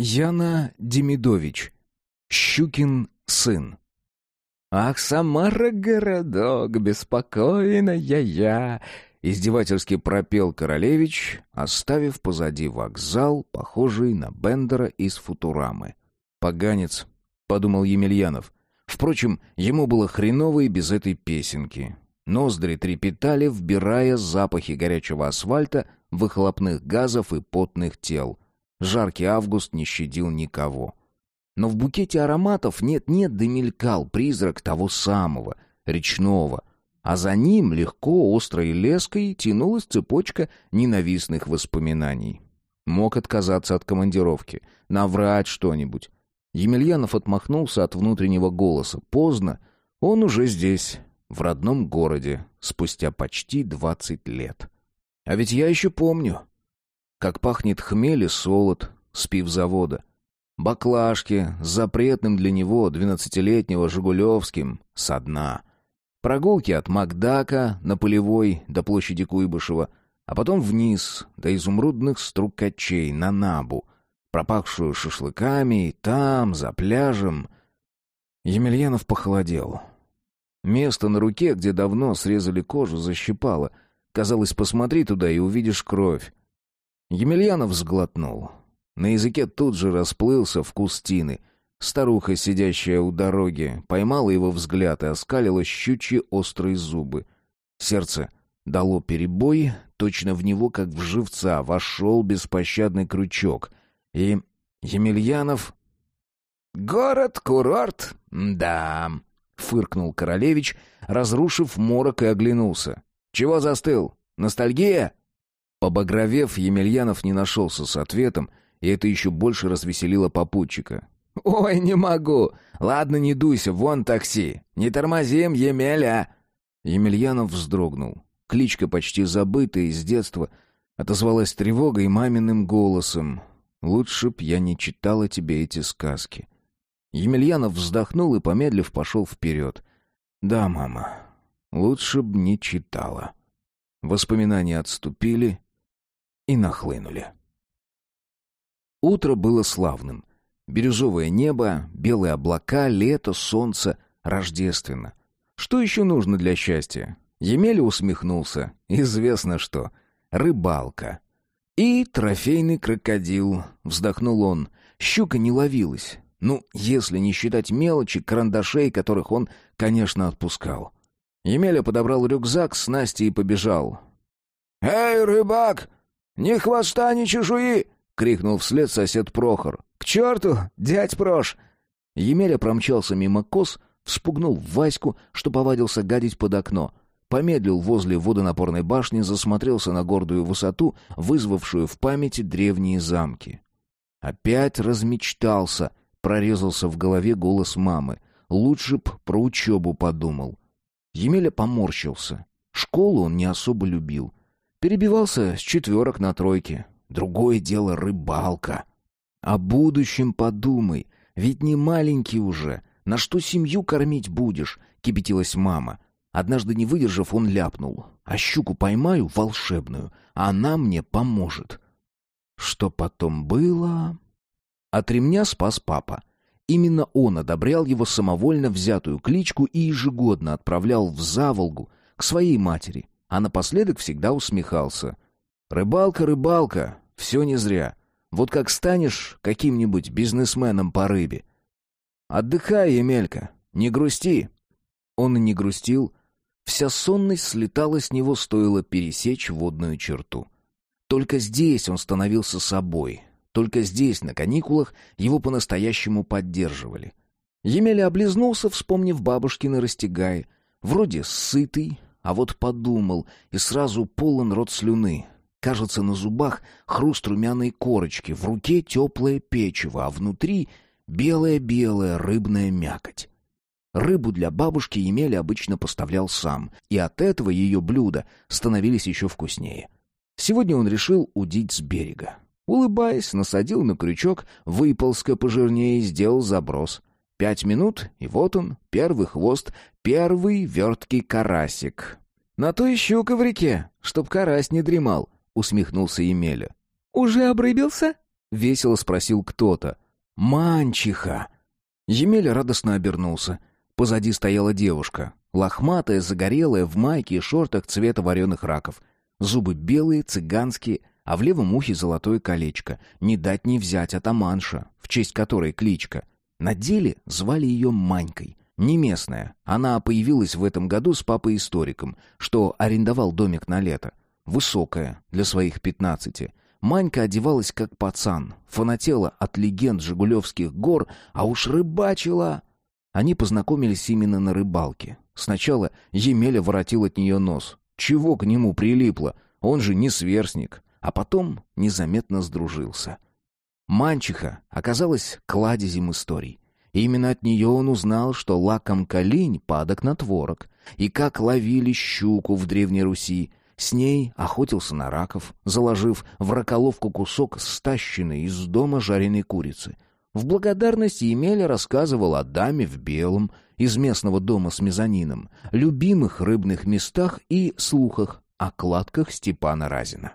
Яна Демидович. Щукин сын. «Ах, Самара, городок, беспокойная я!» Издевательски пропел Королевич, оставив позади вокзал, похожий на Бендера из «Футурамы». «Поганец», — подумал Емельянов. Впрочем, ему было хреново и без этой песенки. Ноздри трепетали, вбирая запахи горячего асфальта, выхлопных газов и потных тел. Жаркий август не щадил никого. Но в букете ароматов нет-нет да мелькал призрак того самого, речного, а за ним легко, острой леской тянулась цепочка ненавистных воспоминаний. Мог отказаться от командировки, наврать что-нибудь. Емельянов отмахнулся от внутреннего голоса. Поздно, он уже здесь, в родном городе, спустя почти двадцать лет. А ведь я еще помню, как пахнет хмель и солод с пивзавода. Баклажки с запретным для него двенадцатилетнего Жигулевским со дна. Прогулки от Макдака на Полевой до площади Куйбышева, а потом вниз до изумрудных струкачей на Набу, пропахшую шашлыками и там, за пляжем. Емельянов похолодел. Место на руке, где давно срезали кожу, защипало. Казалось, посмотри туда и увидишь кровь. Емельянов сглотнул. На языке тут же расплылся вкус тины. Старуха, сидящая у дороги, поймала его взгляд и оскалила щучьи острые зубы. Сердце дало перебой, точно в него, как в живца, вошел беспощадный крючок. И Емельянов... «Город-курорт, да», — фыркнул Королевич, разрушив морок и оглянулся. «Чего застыл? Ностальгия?» Побагровев, Емельянов не нашелся с ответом, и это еще больше развеселило попутчика. «Ой, не могу! Ладно, не дуйся, вон такси! Не тормозим, Емеля!» Емельянов вздрогнул. Кличка, почти забытая из детства, отозвалась тревогой маминым голосом. «Лучше б я не читала тебе эти сказки». Емельянов вздохнул и, помедлив, пошел вперед. «Да, мама, лучше б не читала». Воспоминания отступили, и нахлынули. Утро было славным. Бирюзовое небо, белые облака, лето, солнце, рождественно. Что еще нужно для счастья? Емеля усмехнулся. Известно что. Рыбалка. И трофейный крокодил, вздохнул он. Щука не ловилась. Ну, если не считать мелочи, карандашей, которых он, конечно, отпускал. Емеля подобрал рюкзак с Настей и побежал. «Эй, рыбак, «Ни хвоста, ни чешуи!» — крикнул вслед сосед Прохор. «К черту, дядь Прош!» Емеля промчался мимо коз, вспугнул Ваську, что повадился гадить под окно. Помедлил возле водонапорной башни, засмотрелся на гордую высоту, вызвавшую в памяти древние замки. Опять размечтался, прорезался в голове голос мамы. Лучше б про учебу подумал. Емеля поморщился. Школу он не особо любил. Перебивался с четверок на тройке. Другое дело рыбалка. О будущем подумай, ведь не маленький уже. На что семью кормить будешь? Кипятилась мама. Однажды не выдержав, он ляпнул. А щуку поймаю волшебную, а она мне поможет. Что потом было? От ремня спас папа. Именно он одобрял его самовольно взятую кличку и ежегодно отправлял в Заволгу к своей матери, а напоследок всегда усмехался. «Рыбалка, рыбалка, все не зря. Вот как станешь каким-нибудь бизнесменом по рыбе. Отдыхай, Емелька, не грусти». Он и не грустил. Вся сонность слетала с него, стоило пересечь водную черту. Только здесь он становился собой. Только здесь, на каникулах, его по-настоящему поддерживали. Емеля облизнулся, вспомнив бабушкины растягай. Вроде сытый, а вот подумал, и сразу полон рот слюны. Кажется, на зубах хруст румяной корочки, в руке теплое печево, а внутри белая-белая рыбная мякоть. Рыбу для бабушки Емеля обычно поставлял сам, и от этого ее блюда становились еще вкуснее. Сегодня он решил удить с берега. Улыбаясь, насадил на крючок, выползка пожирнее и сделал заброс. Пять минут, и вот он, первый хвост, первый верткий карасик. «На то и щука в реке, чтоб карась не дремал», — усмехнулся Емеля. «Уже обрыбился?» — весело спросил кто-то. «Манчиха!» Емеля радостно обернулся. Позади стояла девушка. Лохматая, загорелая, в майке и шортах цвета вареных раков. Зубы белые, цыганские, а в левом ухе золотое колечко. Не дать не взять атаманша, в честь которой кличка. На деле звали ее Манькой. Не местная. Она появилась в этом году с папой-историком, что арендовал домик на лето. Высокая, для своих пятнадцати. Манька одевалась как пацан, фанатела от легенд Жигулевских гор, а уж рыбачила. Они познакомились именно на рыбалке. Сначала Емеля воротил от нее нос. Чего к нему прилипло? Он же не сверстник. А потом незаметно сдружился. Манчиха оказалась кладезем историй. И именно от нее он узнал, что лаком калинь падок на творог, и как ловили щуку в Древней Руси, с ней охотился на раков, заложив в раколовку кусок стащенной из дома жареной курицы. В благодарность Емеля рассказывал о даме в белом из местного дома с мезонином, любимых рыбных местах и слухах о кладках Степана Разина.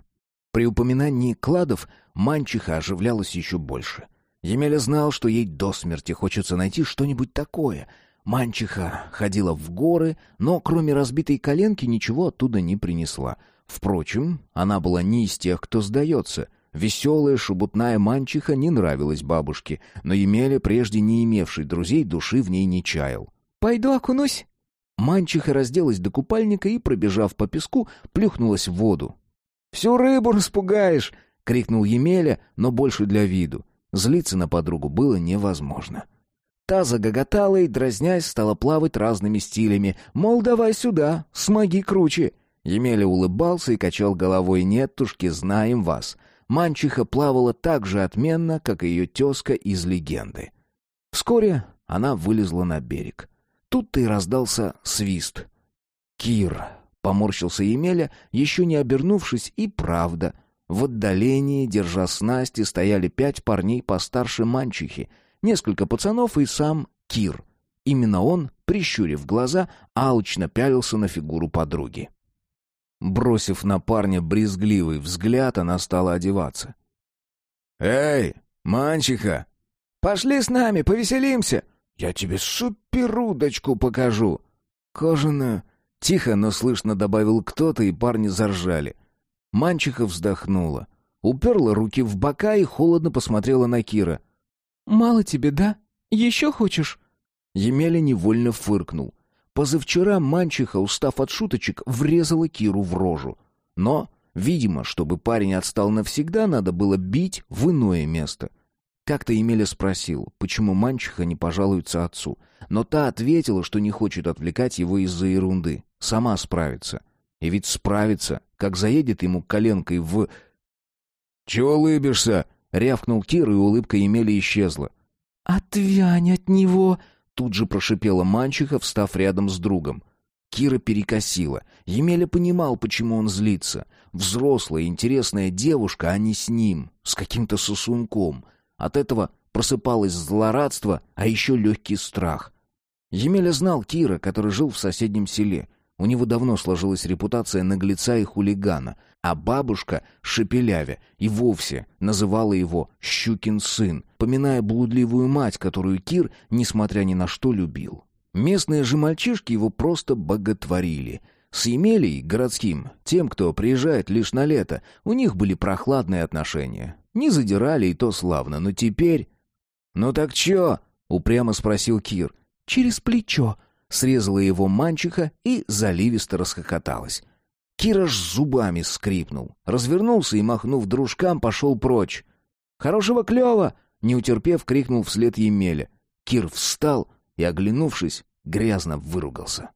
При упоминании кладов манчиха оживлялась еще больше. Емеля знал, что ей до смерти хочется найти что-нибудь такое — Манчиха ходила в горы, но кроме разбитой коленки ничего оттуда не принесла. Впрочем, она была не из тех, кто сдается. Веселая, шебутная манчиха не нравилась бабушке, но Емеля, прежде не имевший друзей, души в ней не чаял. «Пойду окунусь». Манчиха разделась до купальника и, пробежав по песку, плюхнулась в воду. «Всю рыбу распугаешь!» — крикнул Емеля, но больше для виду. Злиться на подругу было невозможно. Та загоготала и, дразнясь, стала плавать разными стилями. Мол, давай сюда, смоги круче. Емеля улыбался и качал головой. «Нетушки, знаем вас». Манчиха плавала так же отменно, как и ее тезка из легенды. Вскоре она вылезла на берег. Тут-то и раздался свист. «Кир!» — поморщился Емеля, еще не обернувшись, и правда. В отдалении, держа снасти, стояли пять парней постарше манчихи — несколько пацанов и сам Кир. Именно он, прищурив глаза, алчно пялился на фигуру подруги. Бросив на парня брезгливый взгляд, она стала одеваться. «Эй, манчиха!» «Пошли с нами, повеселимся!» «Я тебе суперудочку покажу!» «Кожаную!» Тихо, но слышно добавил кто-то, и парни заржали. Манчиха вздохнула, уперла руки в бока и холодно посмотрела на Кира — «Мало тебе, да? Еще хочешь?» Емеля невольно фыркнул. Позавчера манчиха, устав от шуточек, врезала Киру в рожу. Но, видимо, чтобы парень отстал навсегда, надо было бить в иное место. Как-то Емеля спросил, почему манчиха не пожалуется отцу. Но та ответила, что не хочет отвлекать его из-за ерунды. Сама справится. И ведь справится, как заедет ему коленкой в... «Чего улыбишься?» Рявкнул Кир, и улыбка Емели исчезла. «Отвянь от него!» Тут же прошипела мальчиха, встав рядом с другом. Кира перекосила. Емеля понимал, почему он злится. Взрослая, интересная девушка, а не с ним, с каким-то сосунком. От этого просыпалось злорадство, а еще легкий страх. Емеля знал Кира, который жил в соседнем селе. У него давно сложилась репутация наглеца и хулигана, а бабушка Шепелявя и вовсе называла его «щукин сын», поминая блудливую мать, которую Кир, несмотря ни на что, любил. Местные же мальчишки его просто боготворили. С Емелей, городским, тем, кто приезжает лишь на лето, у них были прохладные отношения. Не задирали, и то славно, но теперь... «Ну так чё?» — упрямо спросил Кир. «Через плечо», срезала его манчиха и заливисто расхохоталась. Кира ж зубами скрипнул, развернулся и, махнув дружкам, пошел прочь. «Хорошего клёва!» — не утерпев, крикнул вслед Емеля. Кир встал и, оглянувшись, грязно выругался.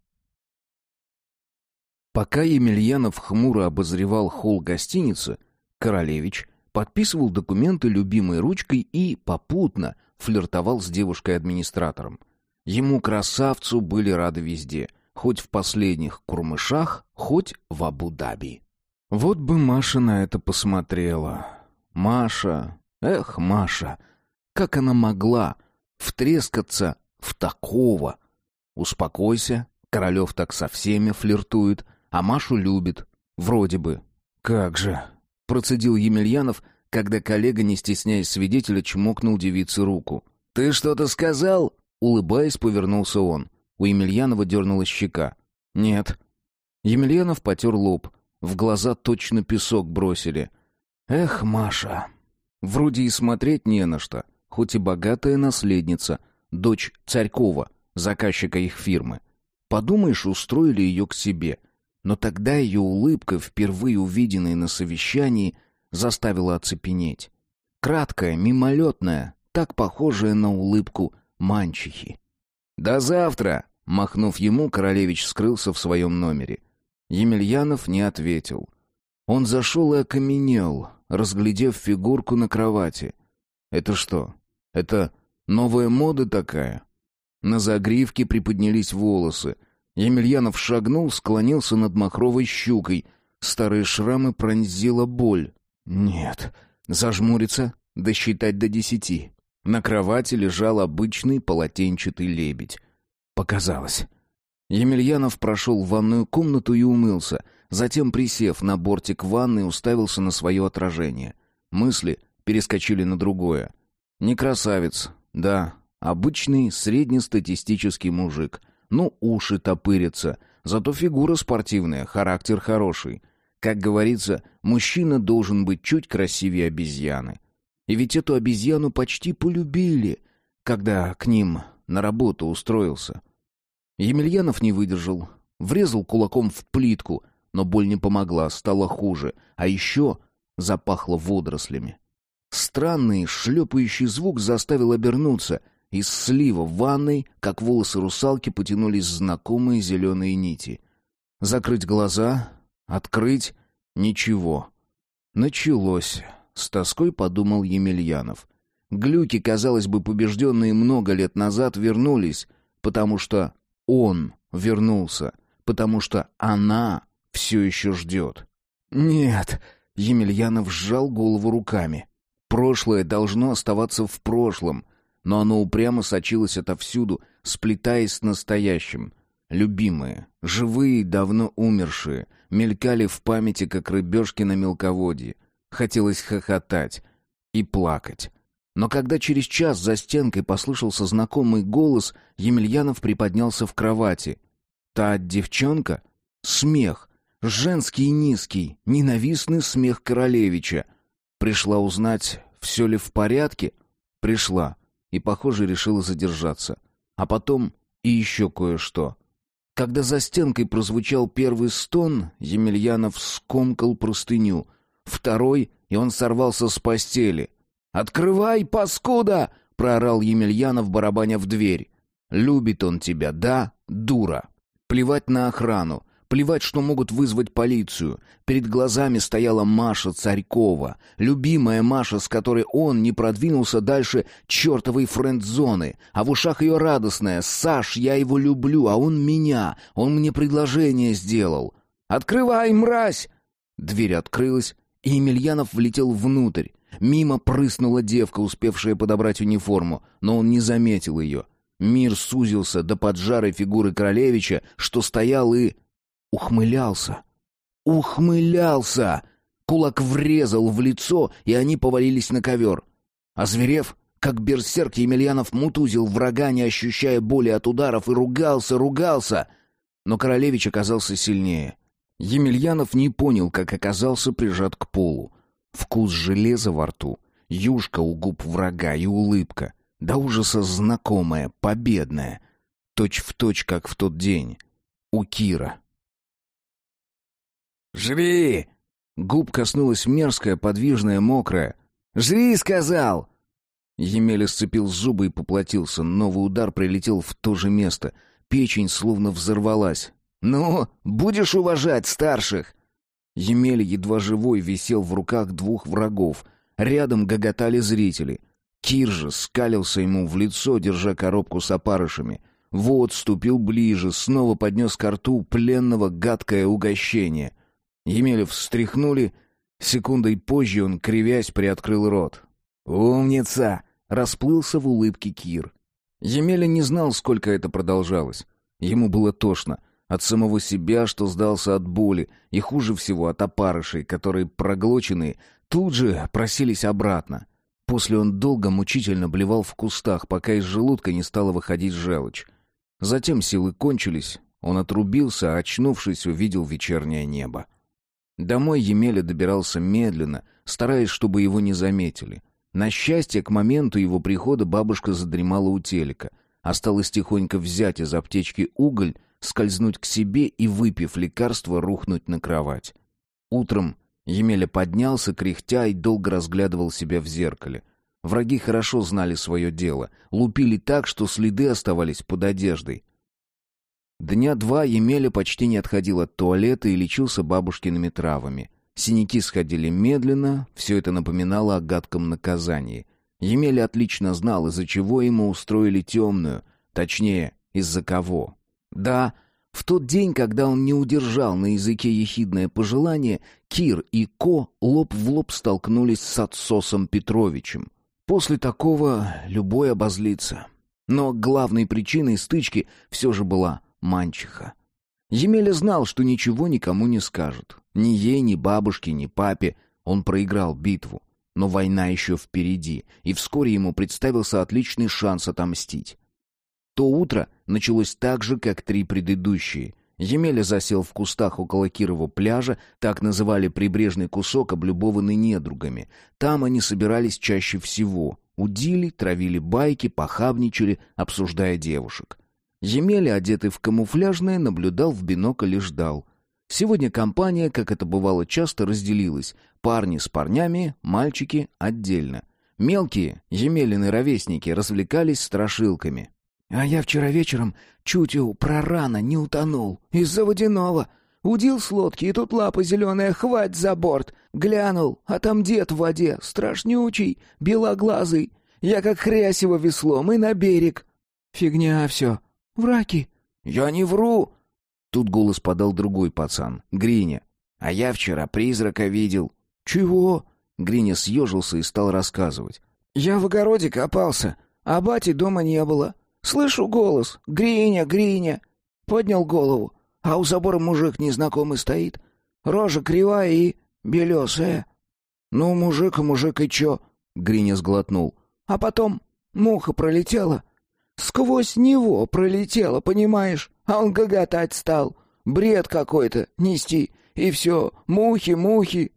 Пока Емельянов хмуро обозревал холл гостиницы, Королевич подписывал документы любимой ручкой и попутно флиртовал с девушкой-администратором. Ему, красавцу, были рады везде, хоть в последних Курмышах, хоть в Абу-Даби. Вот бы Маша на это посмотрела. Маша, эх, Маша, как она могла втрескаться в такого? Успокойся, Королев так со всеми флиртует, а Машу любит, вроде бы. Как же, процедил Емельянов, когда коллега, не стесняясь свидетеля, чмокнул девице руку. «Ты что-то сказал?» Улыбаясь, повернулся он. У Емельянова дернулась щека. «Нет». Емельянов потер лоб. В глаза точно песок бросили. «Эх, Маша, вроде и смотреть не на что, хоть и богатая наследница, дочь Царькова, заказчика их фирмы. Подумаешь, устроили ее к себе. Но тогда ее улыбка, впервые увиденная на совещании, заставила оцепенеть. Краткая, мимолетная, так похожая на улыбку манчихи. «До завтра!» — махнув ему, королевич скрылся в своем номере. Емельянов не ответил. Он зашел и окаменел, разглядев фигурку на кровати. «Это что? Это новая мода такая?» На загривке приподнялись волосы. Емельянов шагнул, склонился над махровой щукой. Старые шрамы пронзила боль. «Нет». Зажмуриться, досчитать до десяти. На кровати лежал обычный полотенчатый лебедь. Показалось. Емельянов прошел в ванную комнату и умылся, затем, присев на бортик ванны, уставился на свое отражение. Мысли перескочили на другое. Не красавец, да, обычный среднестатистический мужик. Ну, уши топырятся, зато фигура спортивная, характер хороший. Как говорится, мужчина должен быть чуть красивее обезьяны. И ведь эту обезьяну почти полюбили, когда к ним на работу устроился. Емельянов не выдержал, врезал кулаком в плитку, но боль не помогла, стало хуже, а еще запахло водорослями. Странный шлепающий звук заставил обернуться. Из слива в ванной, как волосы русалки, потянулись знакомые зеленые нити. Закрыть глаза, открыть — ничего. Началось, — с тоской подумал Емельянов. Глюки, казалось бы, побежденные много лет назад, вернулись, потому что он вернулся, потому что она все еще ждет. «Нет!» — Емельянов сжал голову руками. «Прошлое должно оставаться в прошлом, но оно упрямо сочилось отовсюду, сплетаясь с настоящим. Любимые, живые, давно умершие, мелькали в памяти, как рыбешки на мелководье. Хотелось хохотать и плакать. Но когда через час за стенкой послышался знакомый голос, Емельянов приподнялся в кровати. Та девчонка? Смех. Женский низкий, ненавистный смех королевича. Пришла узнать, все ли в порядке? Пришла. И, похоже, решила задержаться. А потом и еще кое-что. Когда за стенкой прозвучал первый стон, Емельянов скомкал простыню. Второй, и он сорвался с постели — «Открывай, паскуда!» — проорал Емельянов, барабаня в дверь. «Любит он тебя, да, дура? Плевать на охрану, плевать, что могут вызвать полицию. Перед глазами стояла Маша Царькова, любимая Маша, с которой он не продвинулся дальше чертовой френд-зоны, а в ушах ее радостная «Саш, я его люблю, а он меня, он мне предложение сделал». «Открывай, мразь!» Дверь открылась, и Емельянов влетел внутрь. Мимо прыснула девка, успевшая подобрать униформу, но он не заметил ее. Мир сузился до поджарой фигуры Королевича, что стоял и... ухмылялся. Ухмылялся! Кулак врезал в лицо, и они повалились на ковер. Озверев, как берсерк, Емельянов мутузил врага, не ощущая боли от ударов, и ругался, ругался. Но Королевич оказался сильнее. Емельянов не понял, как оказался прижат к полу. Вкус железа во рту, юшка у губ врага и улыбка. До ужаса знакомая, победная. Точь в точь, как в тот день. У Кира. «Жри!» Губ коснулась мерзкая, подвижная, мокрая. «Жри!» — сказал! Емеля сцепил зубы и поплатился. Новый удар прилетел в то же место. Печень словно взорвалась. «Ну, будешь уважать старших!» Емель, едва живой, висел в руках двух врагов. Рядом гоготали зрители. Кир же скалился ему в лицо, держа коробку с опарышами. Вот ступил ближе, снова поднес к рту пленного гадкое угощение. Емеля встряхнули. Секундой позже он, кривясь, приоткрыл рот. «Умница!» — расплылся в улыбке Кир. Емеля не знал, сколько это продолжалось. Ему было тошно. От самого себя, что сдался от боли, и хуже всего от опарышей, которые, проглоченные, тут же просились обратно. После он долго мучительно блевал в кустах, пока из желудка не стала выходить желчь. Затем силы кончились, он отрубился, а очнувшись, увидел вечернее небо. Домой Емеля добирался медленно, стараясь, чтобы его не заметили. На счастье, к моменту его прихода бабушка задремала у телека. Осталось тихонько взять из аптечки уголь, скользнуть к себе и, выпив лекарство, рухнуть на кровать. Утром Емеля поднялся, кряхтя, и долго разглядывал себя в зеркале. Враги хорошо знали свое дело, лупили так, что следы оставались под одеждой. Дня два Емеля почти не отходил от туалета и лечился бабушкиными травами. Синяки сходили медленно, все это напоминало о гадком наказании. Емеля отлично знал, из-за чего ему устроили темную, точнее, из-за кого. Да, в тот день, когда он не удержал на языке ехидное пожелание, Кир и Ко лоб в лоб столкнулись с отсосом Петровичем. После такого любой обозлится. Но главной причиной стычки все же была манчиха. Емеля знал, что ничего никому не скажет. Ни ей, ни бабушке, ни папе. Он проиграл битву. Но война еще впереди, и вскоре ему представился отличный шанс отомстить. То утро началось так же, как три предыдущие. Емеля засел в кустах около Кирова пляжа, так называли прибрежный кусок, облюбованный недругами. Там они собирались чаще всего. Удили, травили байки, похабничали, обсуждая девушек. Емеля, одетый в камуфляжное, наблюдал в бинокль и ждал. Сегодня компания, как это бывало часто, разделилась. Парни с парнями, мальчики отдельно. Мелкие, Емелины ровесники, развлекались страшилками. А я вчера вечером чуть у прорана не утонул. Из-за водяного. Удил с лодки, и тут лапа зеленая, хвать за борт. Глянул, а там дед в воде, страшнючий, белоглазый. Я как хрясево веслом и на берег. Фигня все. Враки. Я не вру. Тут голос подал другой пацан, Гриня. А я вчера призрака видел. Чего? Гриня съежился и стал рассказывать. Я в огороде копался, а бати дома не было. Слышу голос. «Гриня, Гриня!» Поднял голову. А у забора мужик незнакомый стоит. Рожа кривая и белесая. «Ну, мужик, мужик, и чё?» Гриня сглотнул. «А потом муха пролетела. Сквозь него пролетела, понимаешь? А он гоготать стал. Бред какой-то нести. И все, мухи, мухи».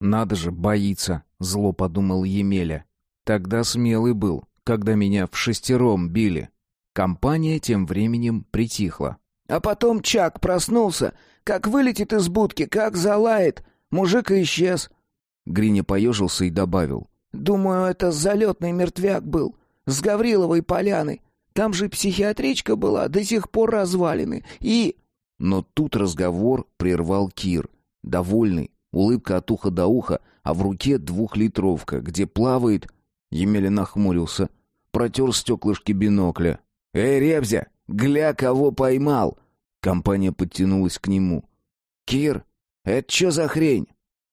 «Надо же, боится», — зло подумал Емеля. «Тогда смелый был, когда меня в шестером били». Компания тем временем притихла. А потом Чак проснулся, как вылетит из будки, как залает. Мужик исчез. Гриня поежился и добавил. «Думаю, это залетный мертвяк был. С Гавриловой поляны. Там же психиатричка была, до сих пор развалины. И...» Но тут разговор прервал Кир. Довольный, улыбка от уха до уха, а в руке двухлитровка, где плавает... Емеля нахмурился, протер стеклышки бинокля. «Эй, Ребзя, гля, кого поймал!» Компания подтянулась к нему. «Кир, это что за хрень?»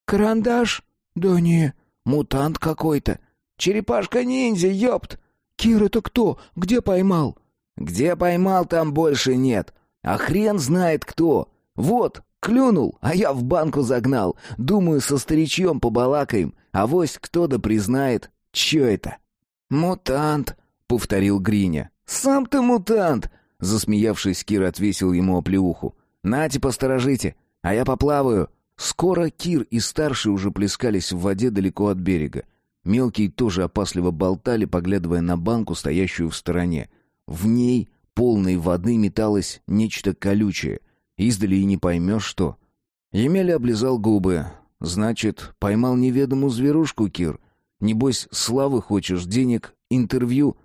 «Карандаш?» «Да не, мутант какой-то. Черепашка-ниндзя, ёпт!» «Кир, это кто? Где поймал?» «Где поймал, там больше нет. А хрен знает кто. Вот, клюнул, а я в банку загнал. Думаю, со старичьем побалакаем. А вось кто да признает, чё это?» «Мутант», — повторил Гриня. «Сам ты мутант!» — засмеявшись, Кир отвесил ему оплеуху. «Нате, посторожите, а я поплаваю!» Скоро Кир и старший уже плескались в воде далеко от берега. Мелкие тоже опасливо болтали, поглядывая на банку, стоящую в стороне. В ней, полной воды, металось нечто колючее. Издали и не поймешь, что. Емеля облизал губы. «Значит, поймал неведомую зверушку, Кир. Небось, славы хочешь, денег, интервью...»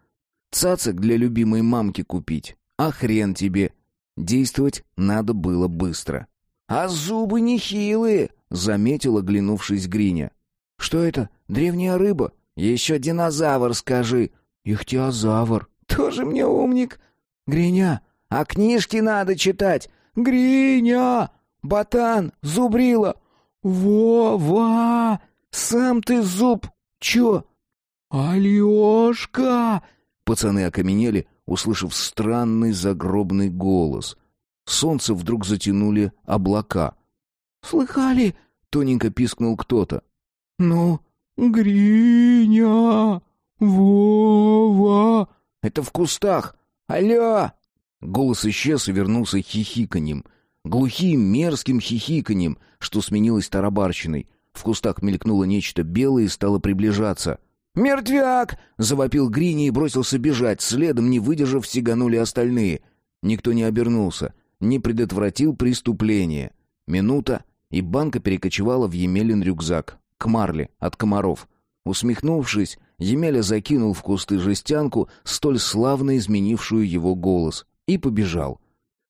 Цацик для любимой мамки купить. А хрен тебе. Действовать надо было быстро. «А зубы нехилые!» — заметил, оглянувшись Гриня. «Что это? Древняя рыба? Еще динозавр, скажи!» «Ихтиозавр!» «Тоже мне умник!» «Гриня, а книжки надо читать!» «Гриня! Ботан! Зубрила!» «Вова! Сам ты зуб! Чё?» «Алёшка!» Пацаны окаменели, услышав странный загробный голос. Солнце вдруг затянули облака. «Слыхали?» — тоненько пискнул кто-то. «Ну, Гриня! Вова!» «Это в кустах! Алло!» Голос исчез и вернулся хихиканьем. Глухим, мерзким хихиканьем, что сменилось тарабарщиной. В кустах мелькнуло нечто белое и стало приближаться. «Мертвяк!» — завопил Грини и бросился бежать. Следом, не выдержав, сиганули остальные. Никто не обернулся, не предотвратил преступление. Минута, и банка перекочевала в Емелин рюкзак, к марле, от комаров. Усмехнувшись, Емеля закинул в кусты жестянку, столь славно изменившую его голос, и побежал.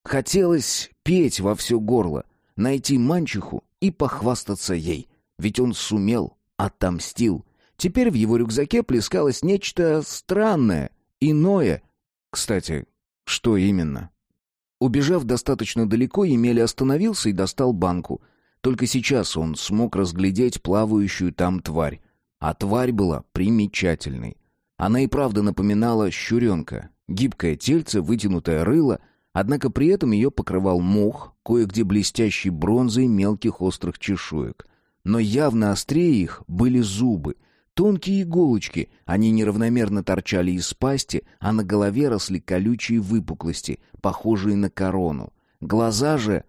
Хотелось петь во все горло, найти манчиху и похвастаться ей, ведь он сумел, отомстил. Теперь в его рюкзаке плескалось нечто странное, иное. Кстати, что именно? Убежав достаточно далеко, Емеля остановился и достал банку. Только сейчас он смог разглядеть плавающую там тварь. А тварь была примечательной. Она и правда напоминала щуренка. Гибкое тельце, вытянутое рыло, однако при этом ее покрывал мох, кое-где блестящий бронзой мелких острых чешуек. Но явно острее их были зубы, тонкие иголочки, они неравномерно торчали из пасти, а на голове росли колючие выпуклости, похожие на корону. Глаза же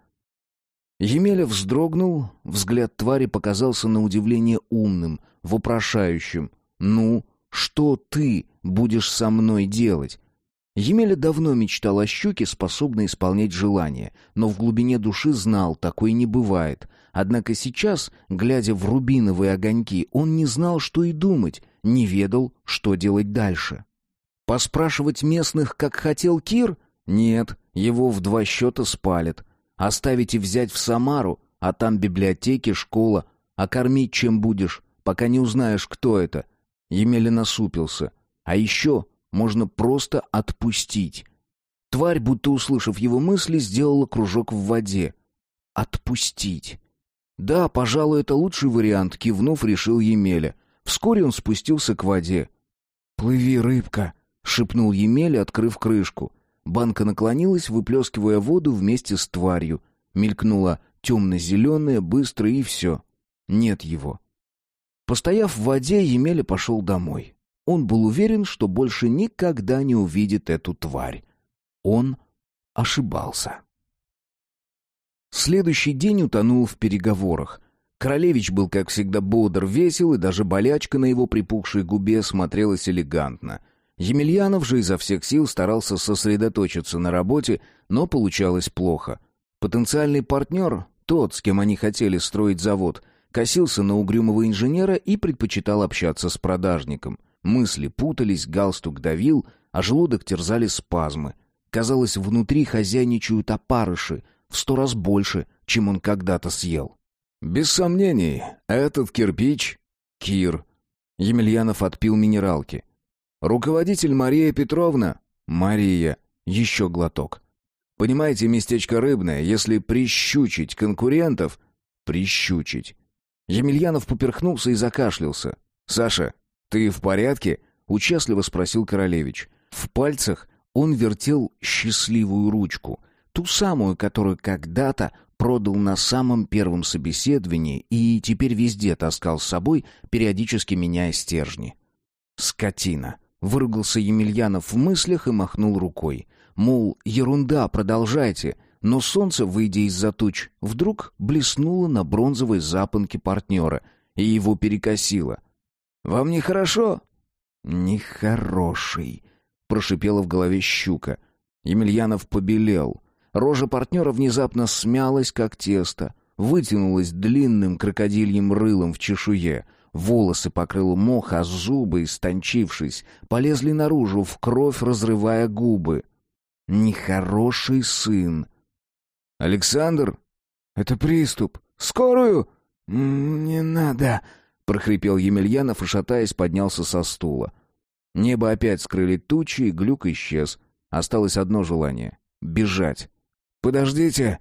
Емеля вздрогнул, взгляд твари показался на удивление умным, вопрошающим. «Ну, что ты будешь со мной делать?» Емеля давно мечтал о щуке, способной исполнять желания, но в глубине души знал, такой не бывает. Однако сейчас, глядя в рубиновые огоньки, он не знал, что и думать, не ведал, что делать дальше. Поспрашивать местных, как хотел Кир? Нет, его в два счета спалят. Оставить и взять в Самару, а там библиотеки, школа, а кормить чем будешь, пока не узнаешь, кто это. Емеля насупился. А еще можно просто отпустить. Тварь, будто услышав его мысли, сделала кружок в воде. Отпустить. Да, пожалуй, это лучший вариант, кивнув, решил Емеля. Вскоре он спустился к воде. «Плыви, рыбка!» — шепнул Емеля, открыв крышку. Банка наклонилась, выплескивая воду вместе с тварью. Мелькнула темно-зеленая, быстро и все. Нет его. Постояв в воде, Емеля пошел домой. Он был уверен, что больше никогда не увидит эту тварь. Он ошибался. Следующий день утонул в переговорах. Королевич был, как всегда, бодр, весел, и даже болячка на его припухшей губе смотрелась элегантно. Емельянов же изо всех сил старался сосредоточиться на работе, но получалось плохо. Потенциальный партнер, тот, с кем они хотели строить завод, косился на угрюмого инженера и предпочитал общаться с продажником. Мысли путались, галстук давил, а желудок терзали спазмы. Казалось, внутри хозяйничают опарыши, в сто раз больше, чем он когда-то съел. «Без сомнений, этот кирпич — Кир». Емельянов отпил минералки. Руководитель Мария Петровна? Мария. Еще глоток. Понимаете, местечко рыбное, если прищучить конкурентов... Прищучить. Емельянов поперхнулся и закашлялся. «Саша, ты в порядке?» — участливо спросил Королевич. В пальцах он вертел счастливую ручку, ту самую, которую когда-то продал на самом первом собеседовании и теперь везде таскал с собой, периодически меняя стержни. Скотина. Выругался Емельянов в мыслях и махнул рукой. Мол, ерунда, продолжайте. Но солнце, выйдя из-за туч, вдруг блеснуло на бронзовой запонке партнера, и его перекосило. «Вам нехорошо?» «Нехороший», — прошипела в голове щука. Емельянов побелел. Рожа партнера внезапно смялась, как тесто, вытянулась длинным крокодильем рылом в чешуе — Волосы покрыл мох, а зубы, истончившись, полезли наружу, в кровь разрывая губы. Нехороший сын. «Александр?» «Это приступ. Скорую?» «Не надо», — прохрипел Емельянов и, шатаясь, поднялся со стула. Небо опять скрыли тучи, и глюк исчез. Осталось одно желание — бежать. «Подождите!»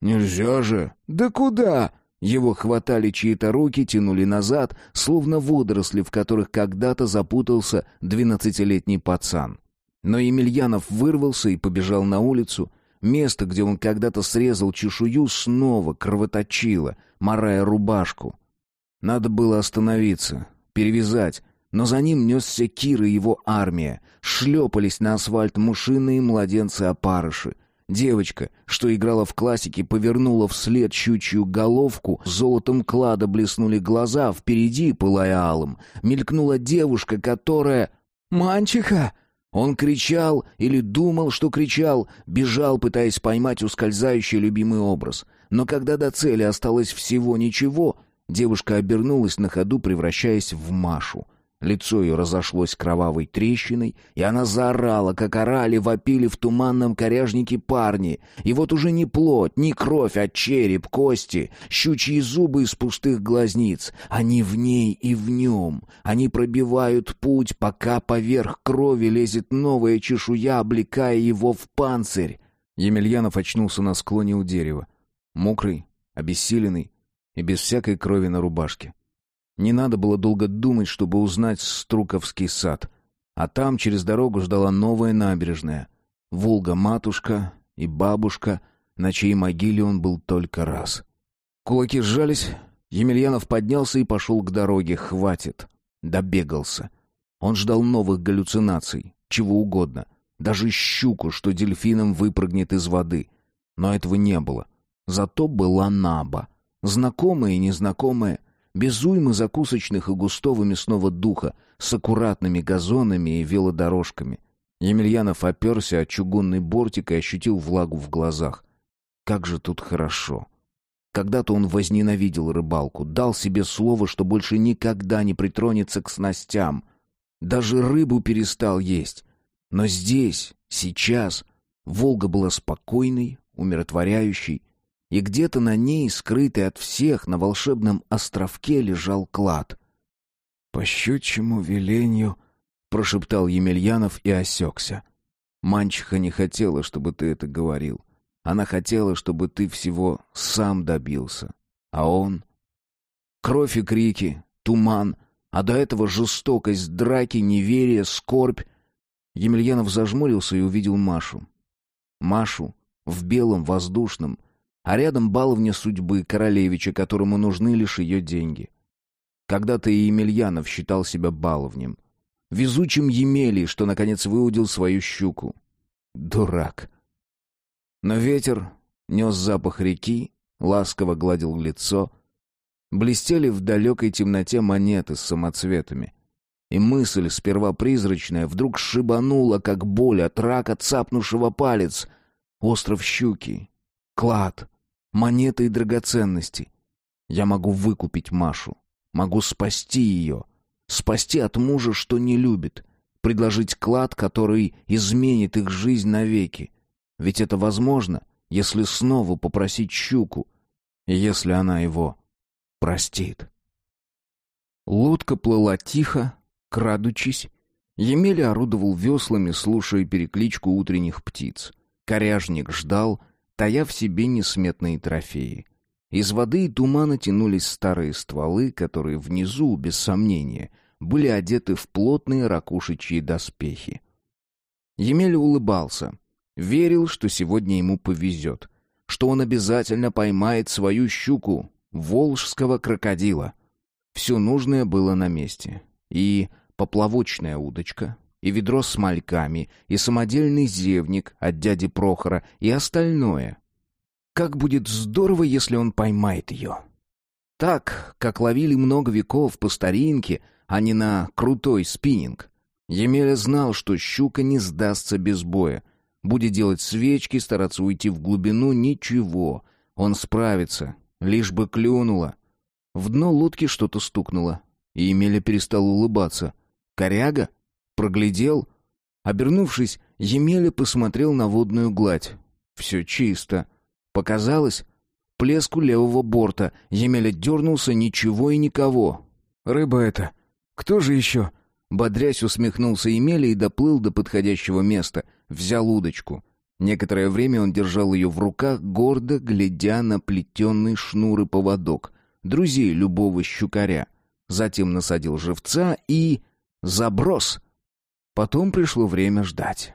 «Нельзя же!» «Да куда?» Его хватали чьи-то руки, тянули назад, словно водоросли, в которых когда-то запутался двенадцатилетний пацан. Но Емельянов вырвался и побежал на улицу. Место, где он когда-то срезал чешую, снова кровоточило, морая рубашку. Надо было остановиться, перевязать, но за ним несся Кир и его армия. Шлепались на асфальт мушиные младенцы-опарыши. Девочка, что играла в классике, повернула вслед щучью головку, золотом клада блеснули глаза, впереди, пылая алым, мелькнула девушка, которая... «Манчиха!» Он кричал или думал, что кричал, бежал, пытаясь поймать ускользающий любимый образ. Но когда до цели осталось всего ничего, девушка обернулась на ходу, превращаясь в Машу — Лицо ее разошлось кровавой трещиной, и она заорала, как орали, вопили в туманном коряжнике парни. И вот уже не плоть, не кровь, а череп, кости, щучьи зубы из пустых глазниц. Они в ней и в нем. Они пробивают путь, пока поверх крови лезет новая чешуя, облекая его в панцирь. Емельянов очнулся на склоне у дерева. Мокрый, обессиленный и без всякой крови на рубашке. Не надо было долго думать, чтобы узнать Струковский сад. А там через дорогу ждала новая набережная. Волга-матушка и бабушка, на чьей могиле он был только раз. Кулаки сжались, Емельянов поднялся и пошел к дороге. Хватит. Добегался. Он ждал новых галлюцинаций, чего угодно. Даже щуку, что дельфином выпрыгнет из воды. Но этого не было. Зато была Наба. Знакомая и незнакомая — без уймы закусочных и густого мясного духа, с аккуратными газонами и велодорожками. Емельянов оперся о чугунный бортик и ощутил влагу в глазах. Как же тут хорошо. Когда-то он возненавидел рыбалку, дал себе слово, что больше никогда не притронется к снастям. Даже рыбу перестал есть. Но здесь, сейчас, Волга была спокойной, умиротворяющей, и где-то на ней, скрытый от всех, на волшебном островке лежал клад. «По щучьему велению», — прошептал Емельянов и осекся. «Манчиха не хотела, чтобы ты это говорил. Она хотела, чтобы ты всего сам добился. А он...» Кровь и крики, туман, а до этого жестокость, драки, неверие, скорбь. Емельянов зажмурился и увидел Машу. Машу в белом воздушном, а рядом баловня судьбы, королевича, которому нужны лишь ее деньги. Когда-то и Емельянов считал себя баловнем. Везучим Емелей, что, наконец, выудил свою щуку. Дурак. Но ветер нес запах реки, ласково гладил лицо. Блестели в далекой темноте монеты с самоцветами. И мысль, сперва призрачная, вдруг шибанула, как боль от рака, цапнувшего палец. Остров щуки, клад, монеты и драгоценности. Я могу выкупить Машу, могу спасти ее, спасти от мужа, что не любит, предложить клад, который изменит их жизнь навеки. Ведь это возможно, если снова попросить щуку, если она его простит. Лодка плыла тихо, крадучись. Емеля орудовал веслами, слушая перекличку утренних птиц. Коряжник ждал, тая в себе несметные трофеи. Из воды и тумана тянулись старые стволы, которые внизу, без сомнения, были одеты в плотные ракушечьи доспехи. Емель улыбался, верил, что сегодня ему повезет, что он обязательно поймает свою щуку, волжского крокодила. Все нужное было на месте. И поплавочная удочка, и ведро с мальками, и самодельный зевник от дяди Прохора, и остальное. Как будет здорово, если он поймает ее. Так, как ловили много веков по старинке, а не на крутой спиннинг. Емеля знал, что щука не сдастся без боя. Будет делать свечки, стараться уйти в глубину — ничего. Он справится, лишь бы клюнула. В дно лодки что-то стукнуло, и Емеля перестал улыбаться. «Коряга?» Проглядел. Обернувшись, Емеля посмотрел на водную гладь. Все чисто. Показалось? Плеск у левого борта. Емеля дернулся, ничего и никого. «Рыба это. Кто же еще?» Бодрясь усмехнулся Емеля и доплыл до подходящего места. Взял удочку. Некоторое время он держал ее в руках, гордо глядя на плетеный шнур и поводок. Друзей любого щукаря. Затем насадил живца и... Заброс! Потом пришло время ждать.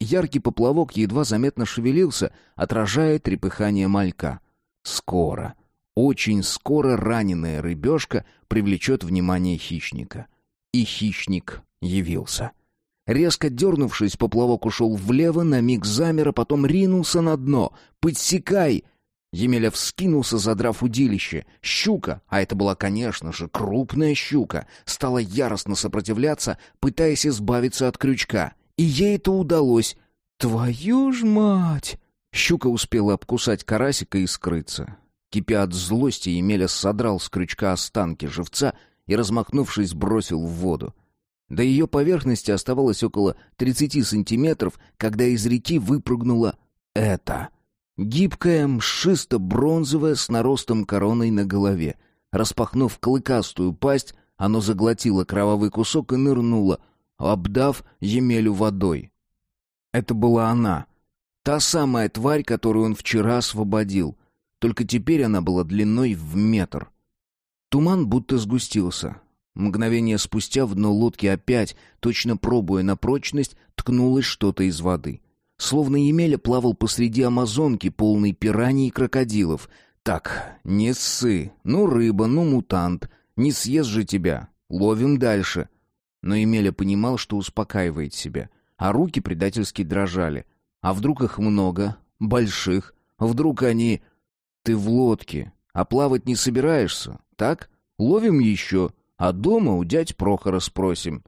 Яркий поплавок едва заметно шевелился, отражая трепыхание малька. Скоро, Очень скоро раненая рыбешка привлечет внимание хищника. И хищник явился. Резко дернувшись, поплавок ушел влево, на миг замер, а потом ринулся на дно. «Подсекай!» Емеля вскинулся, задрав удилище. Щука, а это была, конечно же, крупная щука, стала яростно сопротивляться, пытаясь избавиться от крючка. И ей это удалось. «Твою ж мать!» Щука успела обкусать карасика и скрыться. Кипя от злости, Емеля содрал с крючка останки живца и, размахнувшись, бросил в воду. До ее поверхности оставалось около 30 сантиметров, когда из реки выпрыгнуло это. Гибкое, мшисто-бронзовое с наростом короной на голове. Распахнув клыкастую пасть, оно заглотило кровавый кусок и нырнуло, обдав Емелю водой. Это была она. Та самая тварь, которую он вчера освободил. Только теперь она была длиной в метр. Туман будто сгустился. Мгновение спустя в дно лодки опять, точно пробуя на прочность, ткнулось что-то из воды. Словно Емеля плавал посреди Амазонки, полной пираний и крокодилов. Так, не ссы, ну рыба, ну мутант, не съест же тебя, ловим дальше. Но Емеля понимал, что успокаивает себя, а руки предательски дрожали. А вдруг их много, больших, вдруг они... Ты в лодке, а плавать не собираешься, так? Ловим еще, а дома у дядь Прохора спросим.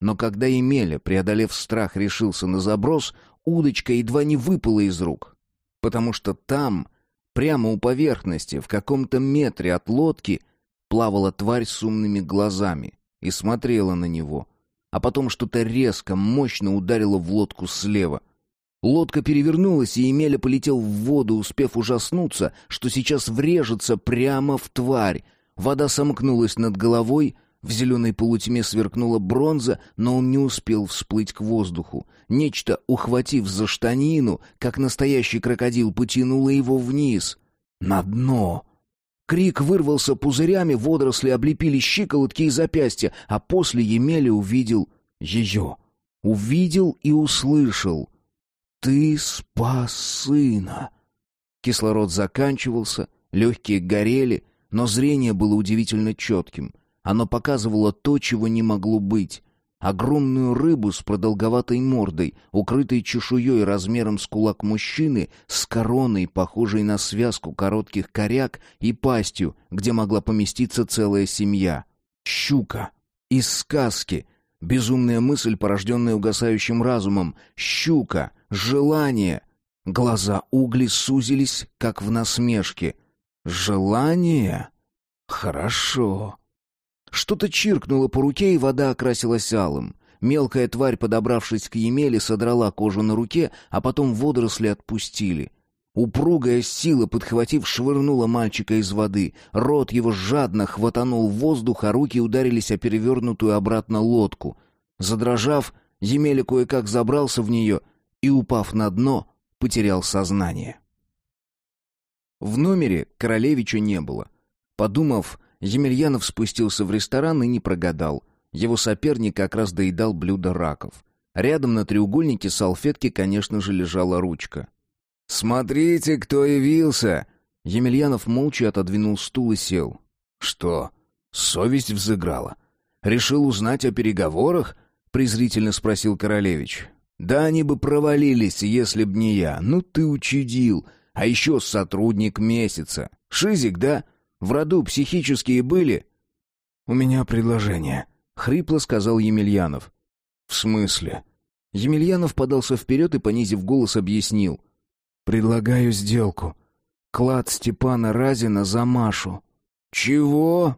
Но когда Емеля, преодолев страх, решился на заброс, удочка едва не выпала из рук. Потому что там, прямо у поверхности, в каком-то метре от лодки, плавала тварь с умными глазами и смотрела на него. А потом что-то резко, мощно ударило в лодку слева — Лодка перевернулась, и Емеля полетел в воду, успев ужаснуться, что сейчас врежется прямо в тварь. Вода сомкнулась над головой, в зеленой полутьме сверкнула бронза, но он не успел всплыть к воздуху. Нечто, ухватив за штанину, как настоящий крокодил, потянуло его вниз. На дно. Крик вырвался пузырями, водоросли облепили щиколотки и запястья, а после Емеля увидел ее. Увидел и услышал — ты спас сына. Кислород заканчивался, легкие горели, но зрение было удивительно четким. Оно показывало то, чего не могло быть. Огромную рыбу с продолговатой мордой, укрытой чешуей размером с кулак мужчины, с короной, похожей на связку коротких коряк, и пастью, где могла поместиться целая семья. Щука. Из сказки. Безумная мысль, порожденная угасающим разумом. Щука — Желание. Глаза угли сузились, как в насмешке. Желание? Хорошо. Что-то чиркнуло по руке, и вода окрасилась алым. Мелкая тварь, подобравшись к Емеле, содрала кожу на руке, а потом водоросли отпустили. Упругая сила, подхватив, швырнула мальчика из воды. Рот его жадно хватанул воздух, а руки ударились о перевернутую обратно лодку. Задрожав, Емеля кое-как забрался в нее — и, упав на дно, потерял сознание. В номере Королевича не было. Подумав, Емельянов спустился в ресторан и не прогадал. Его соперник как раз доедал блюдо раков. Рядом на треугольнике салфетки, конечно же, лежала ручка. «Смотрите, кто явился!» Емельянов молча отодвинул стул и сел. «Что, совесть взыграла? Решил узнать о переговорах?» — презрительно спросил Королевич. Да они бы провалились, если б не я. Ну ты учудил. А еще сотрудник месяца. Шизик, да? В роду психические были? У меня предложение. Хрипло сказал Емельянов. В смысле? Емельянов подался вперед и, понизив голос, объяснил. «Предлагаю сделку. Клад Степана Разина за Машу». «Чего?»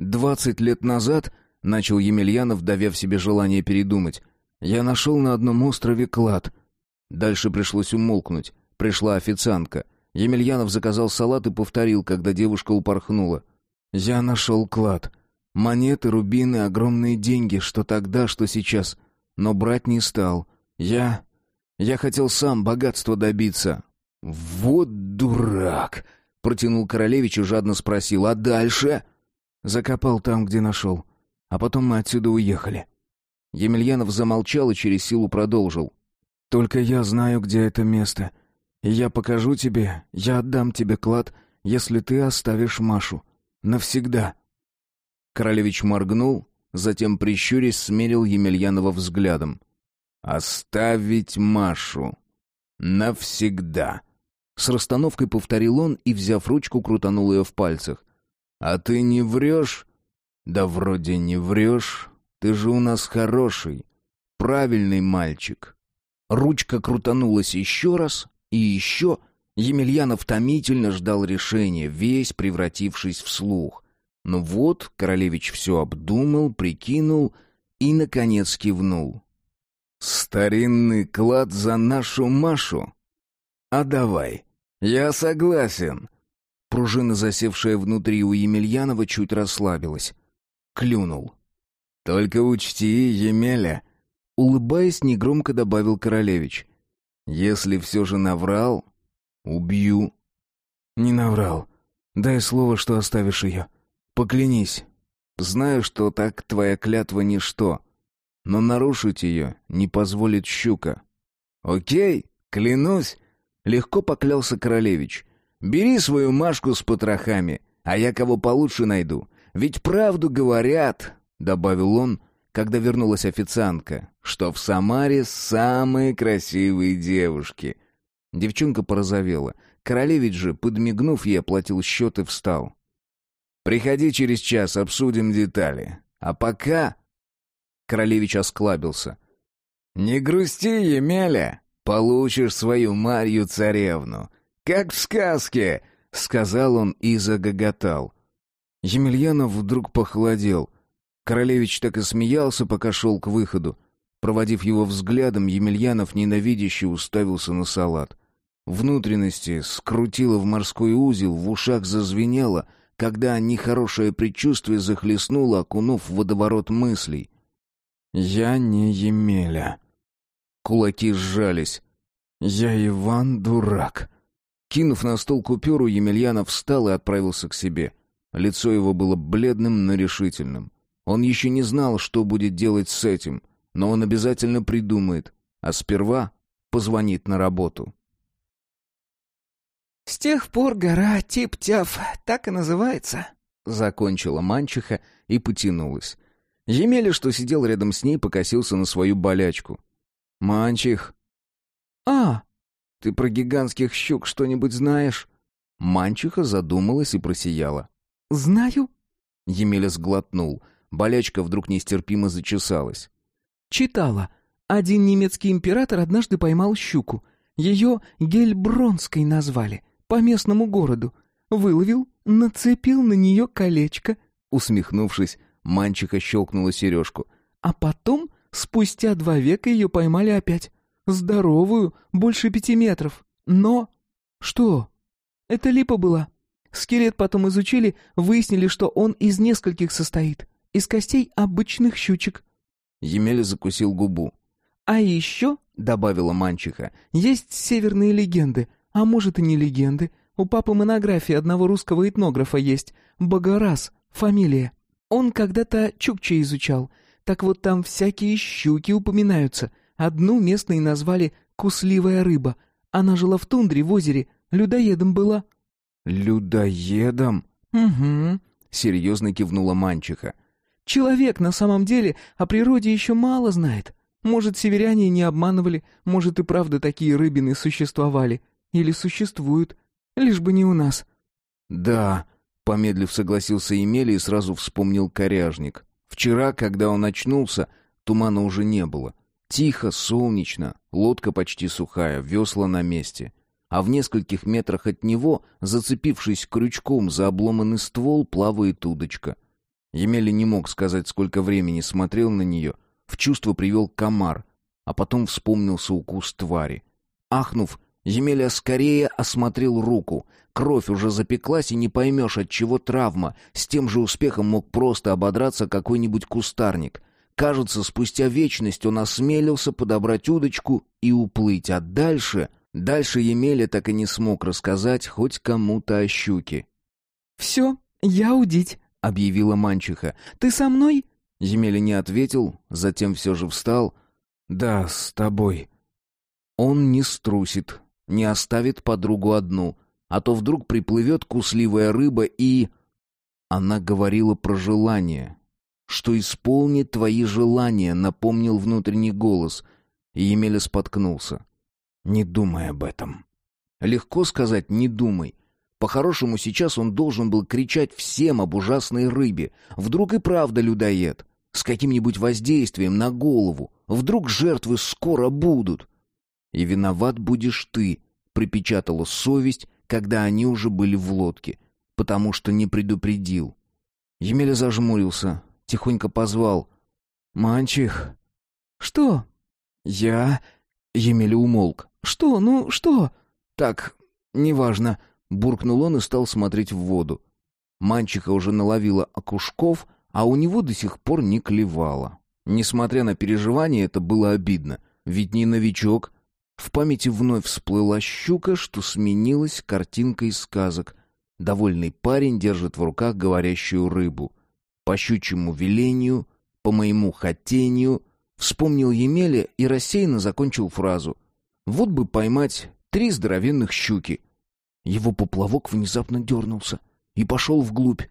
«Двадцать лет назад», — начал Емельянов, давя в себе желание передумать, я нашел на одном острове клад. Дальше пришлось умолкнуть. Пришла официантка. Емельянов заказал салат и повторил, когда девушка упорхнула. «Я нашел клад. Монеты, рубины, огромные деньги, что тогда, что сейчас. Но брать не стал. Я... Я хотел сам богатства добиться». «Вот дурак!» — протянул Королевич и жадно спросил. «А дальше?» Закопал там, где нашел. А потом мы отсюда уехали. Емельянов замолчал и через силу продолжил. «Только я знаю, где это место. Я покажу тебе, я отдам тебе клад, если ты оставишь Машу. Навсегда». Королевич моргнул, затем, прищурясь, смерил Емельянова взглядом. «Оставить Машу. Навсегда». С расстановкой повторил он и, взяв ручку, крутанул ее в пальцах. «А ты не врешь?» «Да вроде не врешь. Ты же у нас хороший, правильный мальчик». Ручка крутанулась еще раз и еще. Емельянов томительно ждал решения, весь превратившись в слух. Но вот Королевич все обдумал, прикинул и, наконец, кивнул. «Старинный клад за нашу Машу? А давай, я согласен». Пружина, засевшая внутри у Емельянова, чуть расслабилась. Клюнул. «Только учти, Емеля», — улыбаясь, негромко добавил Королевич. «Если все же наврал, убью». «Не наврал. Дай слово, что оставишь ее. Поклянись». «Знаю, что так твоя клятва ничто, но нарушить ее не позволит щука». «Окей, клянусь», — легко поклялся Королевич. Бери свою Машку с потрохами, а я кого получше найду. Ведь правду говорят, добавил он, когда вернулась официантка, что в Самаре самые красивые девушки. Девчонка порозовела. Королевич же, подмигнув ей, оплатил счет и встал. «Приходи через час, обсудим детали. А пока...» Королевич осклабился. «Не грусти, Емеля, получишь свою Марью-царевну. «Как в сказке!» — сказал он и загоготал. Емельянов вдруг похолодел. Королевич так и смеялся, пока шел к выходу. Проводив его взглядом, Емельянов ненавидяще уставился на салат. Внутренности скрутило в морской узел, в ушах зазвенело, когда нехорошее предчувствие захлестнуло, окунув в водоворот мыслей. «Я не Емеля». Кулаки сжались. «Я Иван Дурак». Кинув на стол купюру, Емельянов встал и отправился к себе. Лицо его было бледным, но решительным. Он еще не знал, что будет делать с этим, но он обязательно придумает, а сперва позвонит на работу. «С тех пор гора Тип-Тяф так и называется», — закончила Манчиха и потянулась. Емеля, что сидел рядом с ней, покосился на свою болячку. «Манчих». «А, ты про гигантских щук что-нибудь знаешь?» Манчиха задумалась и просияла. «Знаю». Емеля сглотнул. Болячка вдруг нестерпимо зачесалась. «Читала. Один немецкий император однажды поймал щуку. Ее Гельбронской назвали, по местному городу. Выловил, нацепил на нее колечко». Усмехнувшись, Манчиха щелкнула сережку. «А потом, спустя два века, ее поймали опять. Здоровую, больше пяти метров. Но... Что? Это липа была. Скелет потом изучили, выяснили, что он из нескольких состоит. Из костей обычных щучек. Емеля закусил губу. «А еще, — добавила Манчиха, — есть северные легенды. А может, и не легенды. У папы монографии одного русского этнографа есть. Богораз, фамилия. Он когда-то чукче изучал. Так вот там всякие щуки упоминаются. Одну местные назвали «кусливая рыба». Она жила в тундре в озере, людоедом была». «Людоедом?» «Угу», — серьезно кивнула Манчиха. «Человек на самом деле о природе еще мало знает. Может, северяне не обманывали, может, и правда такие рыбины существовали. Или существуют, лишь бы не у нас». «Да», — помедлив согласился Емеля и сразу вспомнил коряжник. Вчера, когда он очнулся, тумана уже не было. Тихо, солнечно, лодка почти сухая, весла на месте. А в нескольких метрах от него, зацепившись крючком за обломанный ствол, плавает удочка. Емеля не мог сказать, сколько времени смотрел на нее. В чувство привел комар, а потом вспомнился укус твари. Ахнув, Емеля скорее осмотрел руку. Кровь уже запеклась, и не поймешь, от чего травма. С тем же успехом мог просто ободраться какой-нибудь кустарник. Кажется, спустя вечность он осмелился подобрать удочку и уплыть, а дальше... Дальше Емеля так и не смог рассказать хоть кому-то о щуке. «Все, я удить», — объявила Манчиха. «Ты со мной?» Емеля не ответил, затем все же встал. «Да, с тобой». Он не струсит, не оставит подругу одну. а то вдруг приплывет кусливая рыба и... Она говорила про желание. Что исполнит твои желания, напомнил внутренний голос. И Емеля споткнулся. Не думай об этом. Легко сказать «не думай». По-хорошему, сейчас он должен был кричать всем об ужасной рыбе. Вдруг и правда людоед. С каким-нибудь воздействием на голову. Вдруг жертвы скоро будут. И виноват будешь ты, припечатала совесть, когда они уже были в лодке, потому что не предупредил. Емеля зажмурился, тихонько позвал. «Манчих!» «Что?» «Я...» Емеля умолк. «Что? Ну, что?» «Так, неважно», — буркнул он и стал смотреть в воду. Манчиха уже наловила окушков, а у него до сих пор не клевала. Несмотря на переживания, это было обидно, ведь не новичок. В памяти вновь всплыла щука, что сменилась картинкой сказок. Довольный парень держит в руках говорящую рыбу. По щучьему велению, по моему хотению, вспомнил Емеля и рассеянно закончил фразу. Вот бы поймать три здоровенных щуки. Его поплавок внезапно дернулся и пошел вглубь.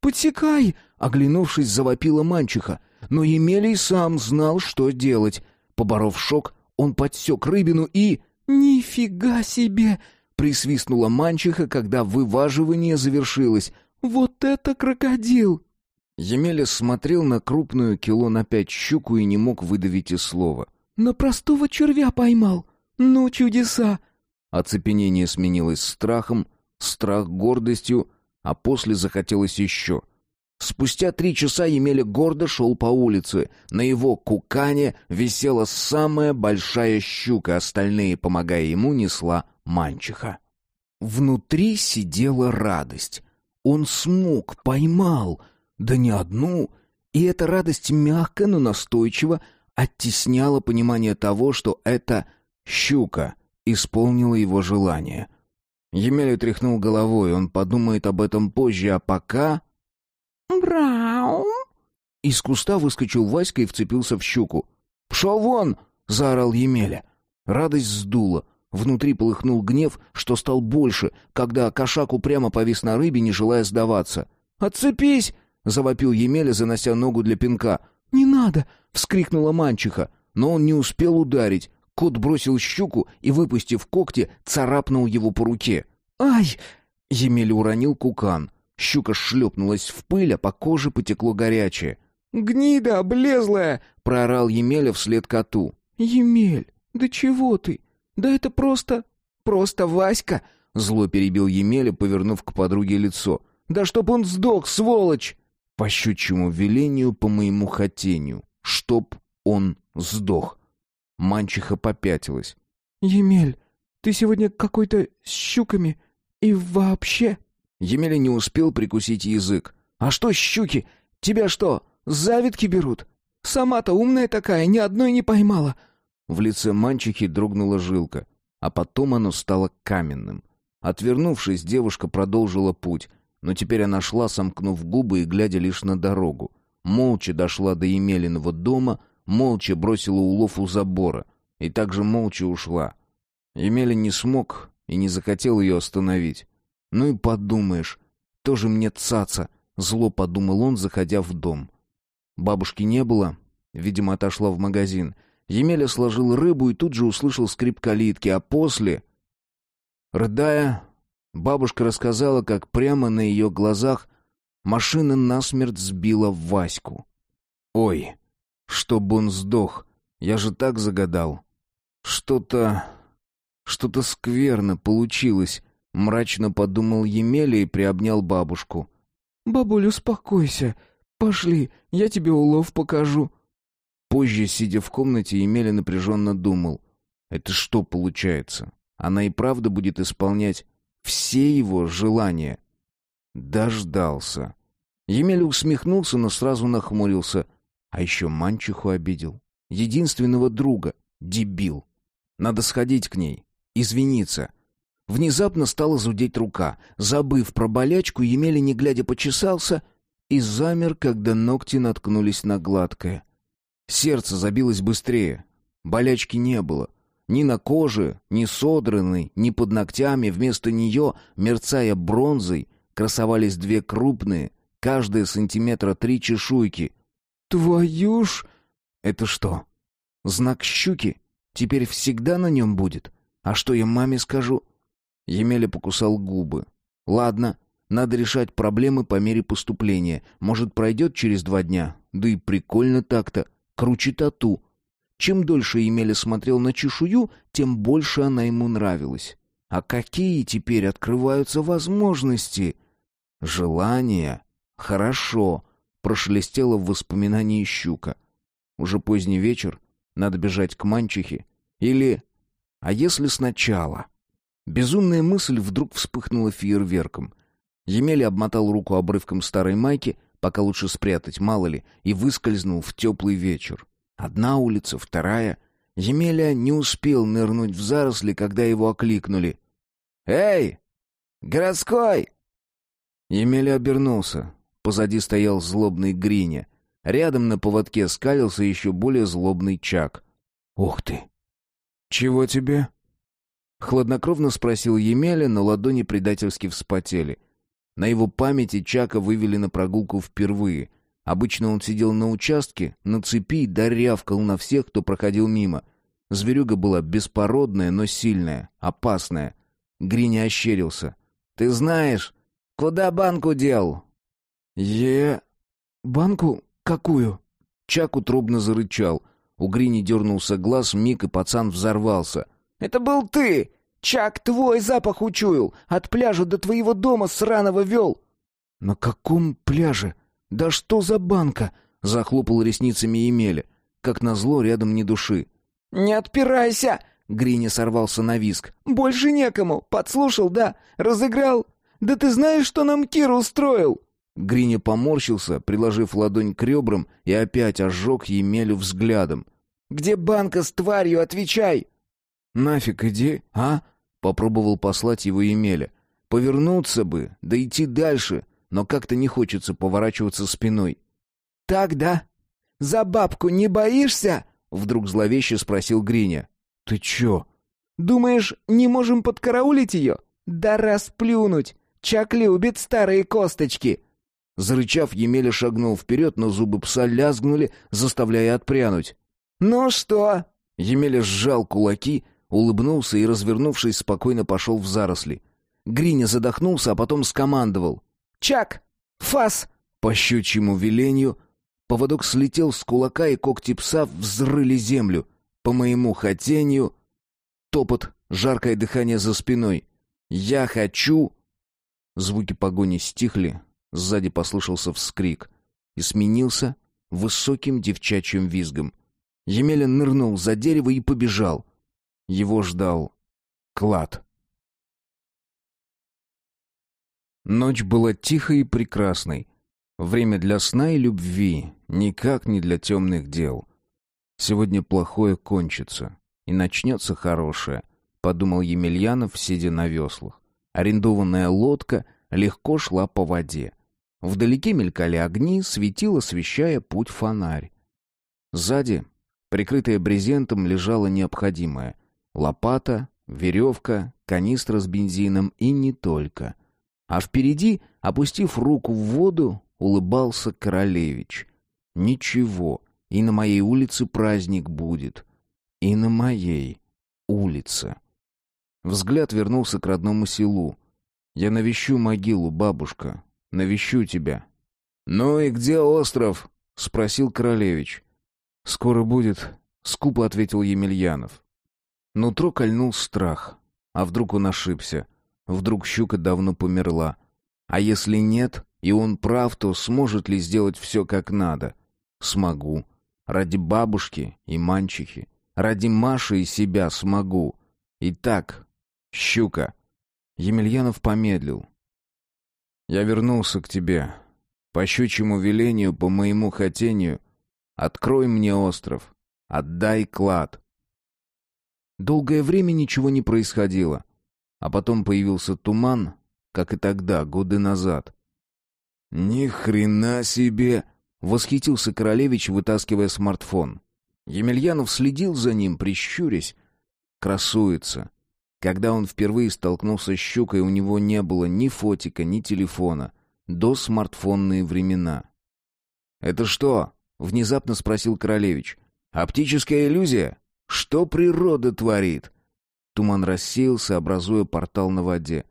«Подсекай!» — оглянувшись, завопила манчиха. Но Емелий сам знал, что делать. Поборов шок, он подсек рыбину и... «Нифига себе!» — присвистнула манчиха, когда вываживание завершилось. «Вот это крокодил!» Емеля смотрел на крупную кило на пять щуку и не мог выдавить и слова. «На простого червя поймал! Ну, чудеса!» Оцепенение сменилось страхом, страх гордостью, а после захотелось еще. Спустя три часа Емеля гордо шел по улице. На его кукане висела самая большая щука, остальные, помогая ему, несла манчиха. Внутри сидела радость. Он смог, поймал, да не одну, и эта радость мягко, но настойчиво оттесняла понимание того, что эта щука исполнила его желание. Емеля тряхнул головой, он подумает об этом позже, а пока... «Брау!» Из куста выскочил Васька и вцепился в щуку. «Пшел вон!» — заорал Емеля. Радость сдула. Внутри полыхнул гнев, что стал больше, когда кошак упрямо повис на рыбе, не желая сдаваться. «Отцепись!» — завопил Емеля, занося ногу для пинка. «Не надо!» — вскрикнула мальчиха. Но он не успел ударить. Кот бросил щуку и, выпустив когти, царапнул его по руке. «Ай!» — Емеля уронил кукан. Щука шлепнулась в пыль, а по коже потекло горячее. «Гнида облезлая!» — проорал Емеля вслед коту. «Емель, да чего ты? Да это просто... просто Васька!» Зло перебил Емеля, повернув к подруге лицо. «Да чтоб он сдох, сволочь!» «По щучьему велению, по моему хотению. Чтоб он сдох!» Манчиха попятилась. «Емель, ты сегодня какой-то с щуками и вообще...» Емеля не успел прикусить язык. «А что щуки? Тебя что, завидки берут? Сама-то умная такая, ни одной не поймала». В лице манчихи дрогнула жилка, а потом оно стало каменным. Отвернувшись, девушка продолжила путь, но теперь она шла, сомкнув губы и глядя лишь на дорогу. Молча дошла до Емелиного дома, молча бросила улов у забора и также молча ушла. Емеля не смог и не захотел ее остановить. «Ну и подумаешь, тоже мне цаца», — зло подумал он, заходя в дом. Бабушки не было, видимо, отошла в магазин. Емеля сложил рыбу и тут же услышал скрип калитки, а после... Рыдая, бабушка рассказала, как прямо на ее глазах машина насмерть сбила Ваську. «Ой, чтобы он сдох, я же так загадал. Что-то... что-то скверно получилось». Мрачно подумал Емеля и приобнял бабушку. «Бабуль, успокойся. Пошли, я тебе улов покажу». Позже, сидя в комнате, Емеля напряженно думал. «Это что получается? Она и правда будет исполнять все его желания?» Дождался. Емеля усмехнулся, но сразу нахмурился. А еще манчиху обидел. Единственного друга. Дебил. Надо сходить к ней. Извиниться. Внезапно стала зудеть рука. Забыв про болячку, Емеля, не глядя, почесался и замер, когда ногти наткнулись на гладкое. Сердце забилось быстрее. Болячки не было. Ни на коже, ни содранной, ни под ногтями, вместо нее, мерцая бронзой, красовались две крупные, каждая сантиметра три чешуйки. «Твою ж...» «Это что? Знак щуки? Теперь всегда на нем будет? А что я маме скажу?» Емеля покусал губы. «Ладно, надо решать проблемы по мере поступления. Может, пройдет через два дня? Да и прикольно так-то. Круче тату. Чем дольше Емеля смотрел на чешую, тем больше она ему нравилась. А какие теперь открываются возможности? Желание. Хорошо. Прошелестело в воспоминании щука. Уже поздний вечер. Надо бежать к манчихе. Или... А если сначала? Безумная мысль вдруг вспыхнула фейерверком. Емеля обмотал руку обрывком старой майки, пока лучше спрятать, мало ли, и выскользнул в теплый вечер. Одна улица, вторая. Емеля не успел нырнуть в заросли, когда его окликнули. «Эй! Городской!» Емеля обернулся. Позади стоял злобный Гриня. Рядом на поводке скалился еще более злобный Чак. «Ух ты! Чего тебе?» Хладнокровно спросил Емеля, но ладони предательски вспотели — на его памяти Чака вывели на прогулку впервые. Обычно он сидел на участке, на цепи и дорявкал на всех, кто проходил мимо. Зверюга была беспородная, но сильная, опасная. Гриня ощерился. «Ты знаешь, куда банку дел?» «Е... банку? Какую?» Чак утробно зарычал. У Грини дернулся глаз, миг, и пацан взорвался. «Это был ты! Чак твой запах учуял, от пляжа до твоего дома сраного вел. На каком пляже? Да что за банка? Захлопал ресницами Емеля. Как назло, рядом ни души. Не отпирайся! Гриня сорвался на виск. Больше некому. Подслушал, да? Разыграл? Да ты знаешь, что нам Кир устроил? Гриня поморщился, приложив ладонь к ребрам, и опять ожег Емелю взглядом. «Где банка с тварью? Отвечай!» «Нафиг иди, а?» Попробовал послать его Емеля. Повернуться бы, да идти дальше, но как-то не хочется поворачиваться спиной. «Так, да? За бабку не боишься?» Вдруг зловеще спросил Гриня. «Ты чё?» «Думаешь, не можем подкараулить ее? Да расплюнуть! Чак любит старые косточки!» Зарычав, Емеля шагнул вперед, но зубы пса лязгнули, заставляя отпрянуть. «Ну что?» Емеля сжал кулаки, Улыбнулся и, развернувшись, спокойно пошел в заросли. Гриня задохнулся, а потом скомандовал. «Чак! Фас!» По щучьему велению поводок слетел с кулака, и когти пса взрыли землю. По моему хотению... Топот, жаркое дыхание за спиной. «Я хочу...» Звуки погони стихли, сзади послышался вскрик и сменился высоким девчачьим визгом. Емеля нырнул за дерево и побежал — его ждал клад. Ночь была тихой и прекрасной. Время для сна и любви, никак не для темных дел. Сегодня плохое кончится, и начнется хорошее, подумал Емельянов, сидя на веслах. Арендованная лодка легко шла по воде. Вдалеке мелькали огни, светило, освещая путь фонарь. Сзади, прикрытая брезентом, лежало необходимое. Лопата, веревка, канистра с бензином и не только. А впереди, опустив руку в воду, улыбался Королевич. «Ничего, и на моей улице праздник будет. И на моей улице». Взгляд вернулся к родному селу. «Я навещу могилу, бабушка. Навещу тебя». «Ну и где остров?» — спросил Королевич. «Скоро будет», — скупо ответил Емельянов. Нутро кольнул страх. А вдруг он ошибся? Вдруг щука давно померла? А если нет, и он прав, то сможет ли сделать все как надо? Смогу. Ради бабушки и манчихи. Ради Маши и себя смогу. Итак, щука. Емельянов помедлил. Я вернулся к тебе. По щучьему велению, по моему хотению. Открой мне остров. Отдай клад. Долгое время ничего не происходило. А потом появился туман, как и тогда, годы назад. «Ни хрена себе!» — восхитился Королевич, вытаскивая смартфон. Емельянов следил за ним, прищурясь. красуется. Когда он впервые столкнулся с щукой, у него не было ни фотика, ни телефона. До смартфонные времена. «Это что?» — внезапно спросил Королевич. «Оптическая иллюзия? Что природа творит?» Туман рассеялся, образуя портал на воде.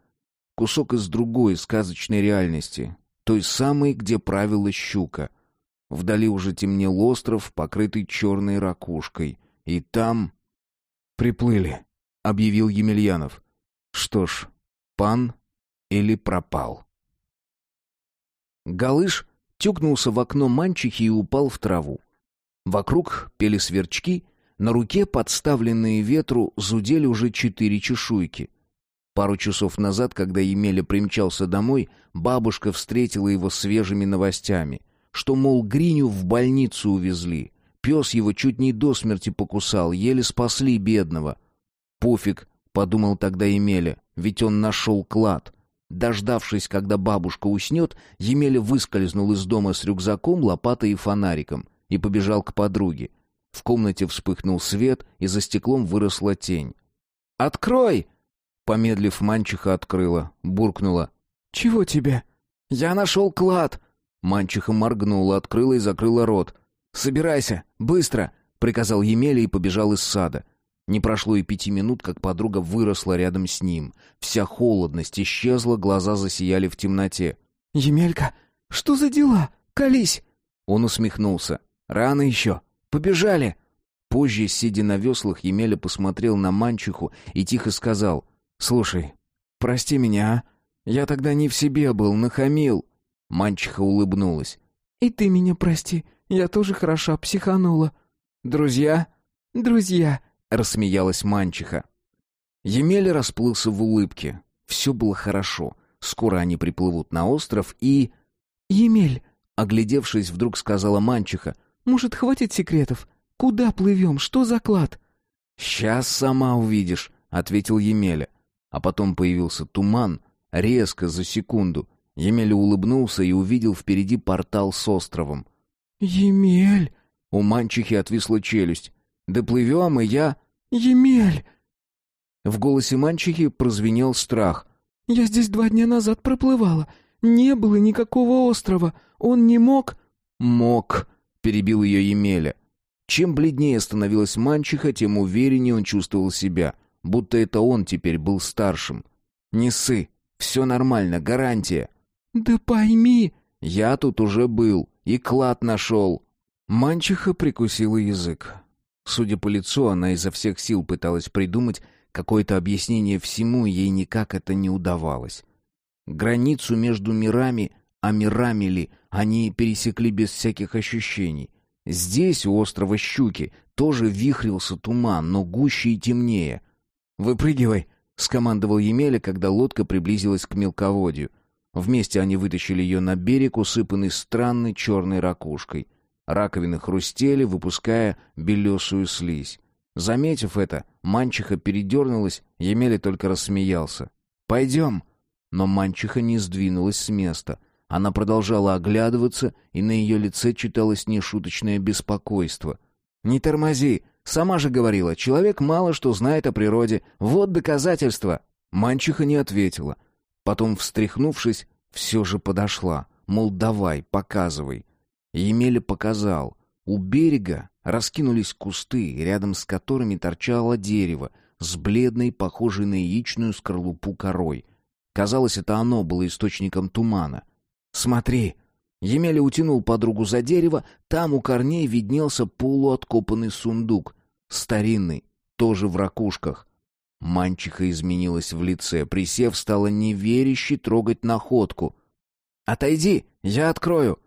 Кусок из другой сказочной реальности. Той самой, где правила щука. Вдали уже темнел остров, покрытый черной ракушкой. И там... «Приплыли», — объявил Емельянов. «Что ж, пан или пропал?» Галыш тюкнулся в окно манчихи и упал в траву. Вокруг пели сверчки, на руке, подставленные ветру, зудели уже четыре чешуйки. Пару часов назад, когда Емеля примчался домой, бабушка встретила его свежими новостями, что, мол, Гриню в больницу увезли. Пес его чуть не до смерти покусал, еле спасли бедного. «Пофиг», — подумал тогда Емеля, — «ведь он нашел клад». Дождавшись, когда бабушка уснет, Емеля выскользнул из дома с рюкзаком, лопатой и фонариком и побежал к подруге. В комнате вспыхнул свет, и за стеклом выросла тень. «Открой!» Помедлив, Манчиха открыла, буркнула. «Чего тебе?» «Я нашел клад!» Манчиха моргнула, открыла и закрыла рот. «Собирайся! Быстро!» — приказал Емеля и побежал из сада. Не прошло и пяти минут, как подруга выросла рядом с ним. Вся холодность исчезла, глаза засияли в темноте. «Емелька, что за дела? Колись!» Он усмехнулся. «Рано еще. Побежали!» Позже, сидя на веслах, Емеля посмотрел на Манчиху и тихо сказал. «Слушай, прости меня, а? Я тогда не в себе был, нахамил». Манчиха улыбнулась. «И ты меня прости, я тоже хороша психанула». «Друзья?» «Друзья», рассмеялась Манчиха. Емеля расплылся в улыбке. Все было хорошо. Скоро они приплывут на остров и... «Емель!» — оглядевшись, вдруг сказала Манчиха. «Может, хватит секретов? Куда плывем? Что за клад?» «Сейчас сама увидишь», — ответил Емеля. А потом появился туман, резко, за секунду. Емеля улыбнулся и увидел впереди портал с островом. «Емель!» У Манчихи отвисла челюсть. Доплывем, и я...» «Емель!» В голосе мальчики прозвенел страх. «Я здесь два дня назад проплывала. Не было никакого острова. Он не мог...» «Мог», — перебил ее Емеля. Чем бледнее становилась мальчиха, тем увереннее он чувствовал себя, будто это он теперь был старшим. «Не ссы, все нормально, гарантия». «Да пойми...» «Я тут уже был, и клад нашел». Манчиха прикусила язык. Судя по лицу, она изо всех сил пыталась придумать какое-то объяснение всему, ей никак это не удавалось. Границу между мирами, а мирами ли, они пересекли без всяких ощущений. Здесь, у острова Щуки, тоже вихрился туман, но гуще и темнее. «Выпрыгивай!» — скомандовал Емеля, когда лодка приблизилась к мелководью. Вместе они вытащили ее на берег, усыпанный странной черной ракушкой — Раковины хрустели, выпуская белесую слизь. Заметив это, манчиха передернулась, Емеля только рассмеялся. «Пойдем!» Но манчиха не сдвинулась с места. Она продолжала оглядываться, и на ее лице читалось нешуточное беспокойство. «Не тормози! Сама же говорила, человек мало что знает о природе. Вот доказательство!» Манчиха не ответила. Потом, встряхнувшись, все же подошла. Мол, давай, показывай. Емеля показал. У берега раскинулись кусты, рядом с которыми торчало дерево с бледной, похожей на яичную скорлупу корой. Казалось, это оно было источником тумана. «Смотри!» Емеля утянул подругу за дерево, там у корней виднелся полуоткопанный сундук. Старинный, тоже в ракушках. Манчиха изменилась в лице, присев, стала неверяще трогать находку. «Отойди, я открою!»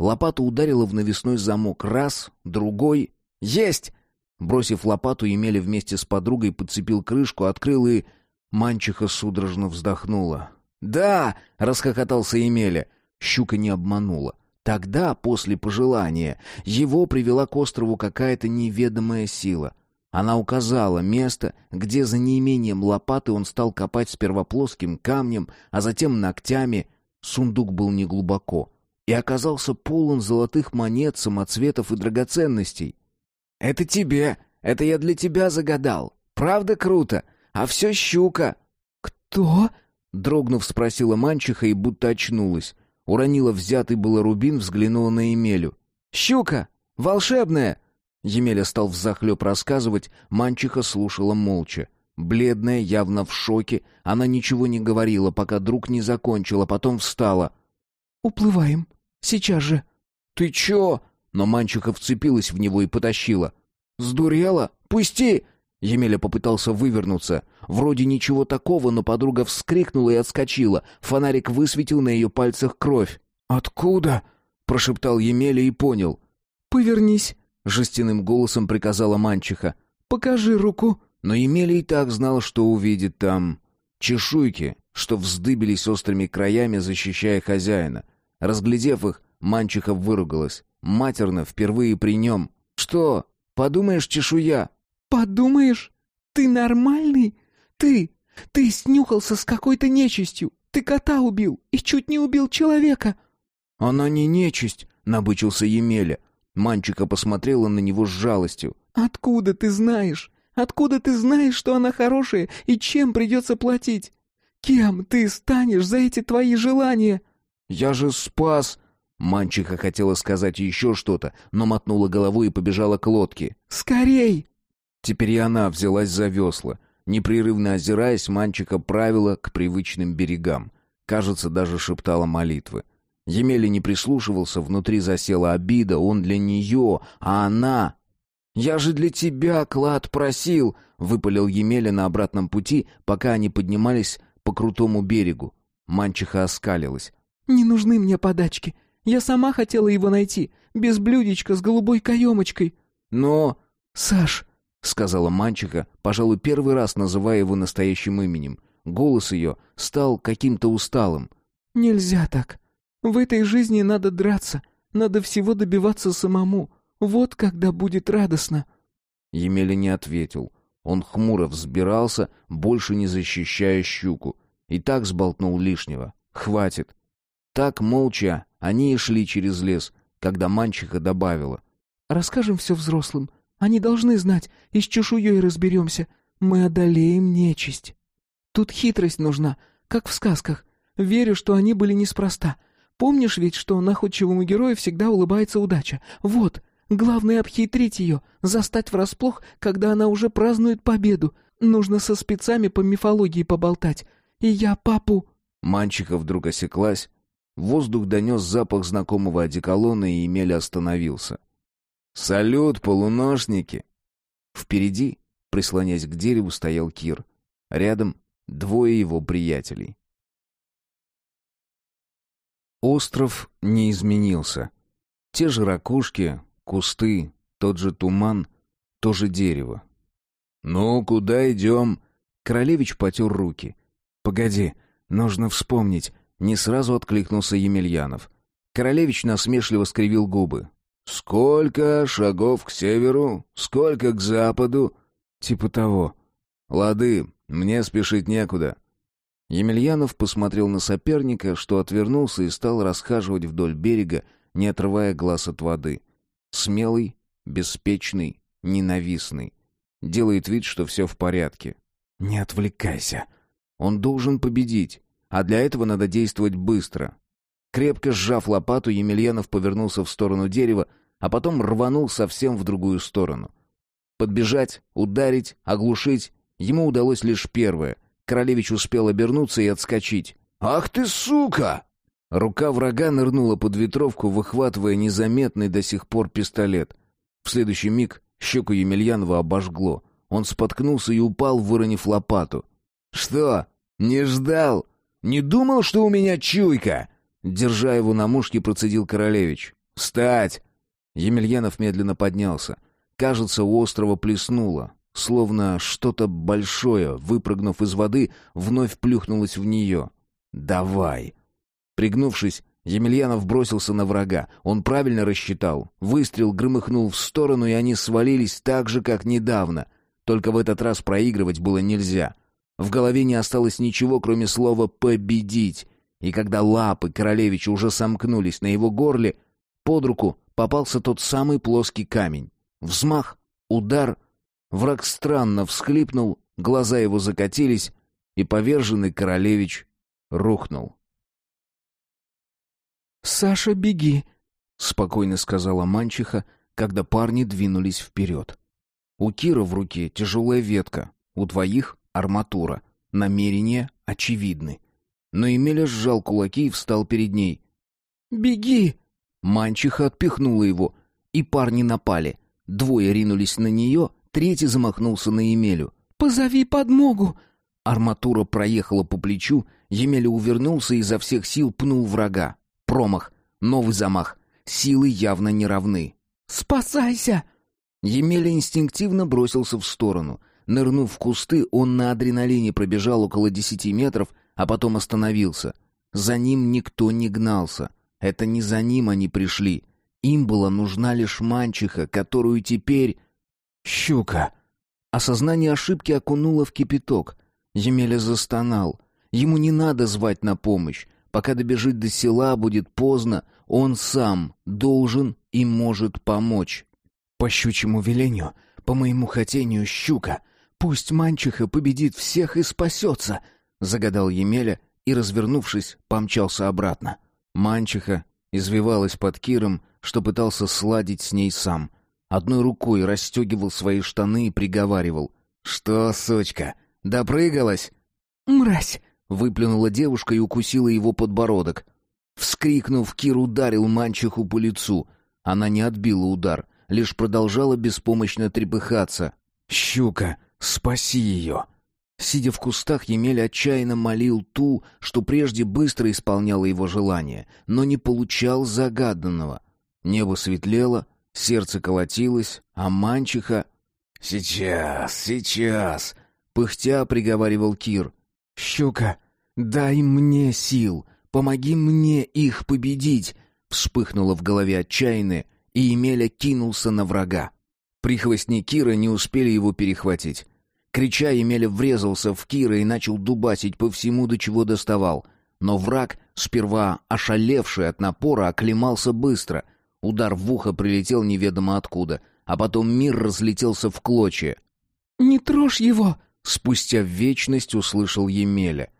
Лопата ударила в навесной замок раз, другой. «Есть!» Бросив лопату, Емеля вместе с подругой подцепил крышку, открыл и... Манчиха судорожно вздохнула. «Да!» — расхохотался Емеля. Щука не обманула. Тогда, после пожелания, его привела к острову какая-то неведомая сила. Она указала место, где за неимением лопаты он стал копать сперва плоским камнем, а затем ногтями. Сундук был неглубоко и оказался полон золотых монет, самоцветов и драгоценностей. «Это тебе! Это я для тебя загадал! Правда круто? А все щука». «Кто?» — дрогнув, спросила мальчиха и будто очнулась. Уронила взятый было рубин, взглянула на Емелю. «Щука! Волшебная!» Емеля стал взахлеб рассказывать, Манчиха слушала молча. Бледная, явно в шоке, она ничего не говорила, пока друг не закончил, а потом встала. «Уплываем. Сейчас же». «Ты чё?» Но Манчиха вцепилась в него и потащила. «Сдурела? Пусти!» Емеля попытался вывернуться. Вроде ничего такого, но подруга вскрикнула и отскочила. Фонарик высветил на ее пальцах кровь. «Откуда?» — прошептал Емеля и понял. «Повернись», — жестяным голосом приказала Манчиха. «Покажи руку». Но Емеля и так знал, что увидит там. Чешуйки, что вздыбились острыми краями, защищая хозяина. Разглядев их, Манчиха выругалась. Матерно, впервые при нем. «Что? Подумаешь, чешуя?» «Подумаешь? Ты нормальный? Ты... Ты снюхался с какой-то нечистью. Ты кота убил и чуть не убил человека». «Она не нечисть», — набычился Емеля. Манчика посмотрела на него с жалостью. «Откуда ты знаешь? Откуда ты знаешь, что она хорошая и чем придется платить? Кем ты станешь за эти твои желания?» «Я же спас!» Манчиха хотела сказать еще что-то, но мотнула головой и побежала к лодке. «Скорей!» Теперь и она взялась за весла. Непрерывно озираясь, Манчика правила к привычным берегам. Кажется, даже шептала молитвы. Емеля не прислушивался, внутри засела обида, он для нее, а она... «Я же для тебя, клад, просил!» — выпалил Емеля на обратном пути, пока они поднимались по крутому берегу. Манчиха оскалилась. «Не нужны мне подачки. Я сама хотела его найти, без блюдечка с голубой каемочкой». «Но...» «Саш, — сказала мальчика, пожалуй, первый раз называя его настоящим именем. Голос ее стал каким-то усталым. «Нельзя так. В этой жизни надо драться, надо всего добиваться самому. Вот когда будет радостно». Емеля не ответил. Он хмуро взбирался, больше не защищая щуку. И так сболтнул лишнего. «Хватит». Так, молча, они и шли через лес, когда мальчиха добавила. «Расскажем все взрослым. Они должны знать, и с чешуей разберемся. Мы одолеем нечисть. Тут хитрость нужна, как в сказках. Верю, что они были неспроста. Помнишь ведь, что находчивому герою всегда улыбается удача? Вот, главное обхитрить ее, застать врасплох, когда она уже празднует победу. Нужно со спецами по мифологии поболтать. И я папу...» Манчика вдруг осеклась. Воздух донес запах знакомого одеколона, и Емеля остановился. «Салют, полуношники!» Впереди, прислонясь к дереву, стоял Кир. Рядом двое его приятелей. Остров не изменился. Те же ракушки, кусты, тот же туман, то же дерево. «Ну, куда идем?» Королевич потер руки. «Погоди, нужно вспомнить». Не сразу откликнулся Емельянов. Королевич насмешливо скривил губы. «Сколько шагов к северу? Сколько к западу?» «Типа того». «Лады, мне спешить некуда». Емельянов посмотрел на соперника, что отвернулся и стал расхаживать вдоль берега, не отрывая глаз от воды. Смелый, беспечный, ненавистный. Делает вид, что все в порядке. «Не отвлекайся. Он должен победить, а для этого надо действовать быстро». Крепко сжав лопату, Емельянов повернулся в сторону дерева, а потом рванул совсем в другую сторону. Подбежать, ударить, оглушить ему удалось лишь первое. Королевич успел обернуться и отскочить. «Ах ты, сука!» Рука врага нырнула под ветровку, выхватывая незаметный до сих пор пистолет. В следующий миг щеку Емельянова обожгло. Он споткнулся и упал, выронив лопату. «Что, не ждал? Не думал, что у меня чуйка?» Держа его на мушке, процедил Королевич. «Встать! Емельянов медленно поднялся. Кажется, у острова плеснуло. Словно что-то большое, выпрыгнув из воды, вновь плюхнулось в нее. «Давай!» Пригнувшись, Емельянов бросился на врага. Он правильно рассчитал. Выстрел громыхнул в сторону, и они свалились так же, как недавно. Только в этот раз проигрывать было нельзя. В голове не осталось ничего, кроме слова «победить». И когда лапы королевича уже сомкнулись на его горле, под руку попался тот самый плоский камень. Взмах, удар, Враг странно всхлипнул, глаза его закатились, и поверженный королевич рухнул. «Саша, беги!» — спокойно сказала мачеха, когда парни двинулись вперед. У Кира в руке тяжелая ветка, у двоих — арматура. Намерения очевидны. Но Емеля сжал кулаки и встал перед ней. «Беги!» Манчиха отпихнула его, и парни напали. Двое ринулись на нее, третий замахнулся на Емелю. «Позови подмогу!» Арматура проехала по плечу, Емеля увернулся и изо всех сил пнул врага. Промах, новый замах. Силы явно не равны. «Спасайся!» Емеля инстинктивно бросился в сторону. Нырнув в кусты, он на адреналине пробежал около десяти метров, а потом остановился. За ним никто не гнался. Это не за ним они пришли. Им была нужна лишь манчиха, которую теперь... Щука! Осознание ошибки окунуло в кипяток. Емеля застонал. Ему не надо звать на помощь. Пока добежит до села, будет поздно. Он сам должен и может помочь. По щучьему велению, по моему хотению, щука. Пусть манчиха победит всех и спасется, — загадал Емеля и, развернувшись, помчался обратно. Манчиха извивалась под Киром, что пытался сладить с ней сам. Одной рукой расстегивал свои штаны и приговаривал. «Что, сучка, допрыгалась?» «Мразь!» — выплюнула девушка и укусила его подбородок. Вскрикнув, Кир ударил манчиху по лицу. Она не отбила удар, лишь продолжала беспомощно трепыхаться. «Щука, спаси ее!» Сидя в кустах, Емель отчаянно молил ту, что прежде быстро исполняла его желание, но не получал загаданного. Небо светлело, сердце колотилось, а манчиха... «Сейчас, сейчас!» — пыхтя приговаривал Кир. «Щука, дай мне сил, помоги мне их победить!» Вспыхнуло в голове отчаянное, и Емеля кинулся на врага. Прихвостни Кира не успели его перехватить. Крича, Емеля врезался в Кира и начал дубасить по всему, до чего доставал. Но враг, сперва ошалевший от напора, оклемался быстро. Удар в ухо прилетел неведомо откуда, а потом мир разлетелся в клочья. «Не трожь его!» — спустя вечность услышал Емеля.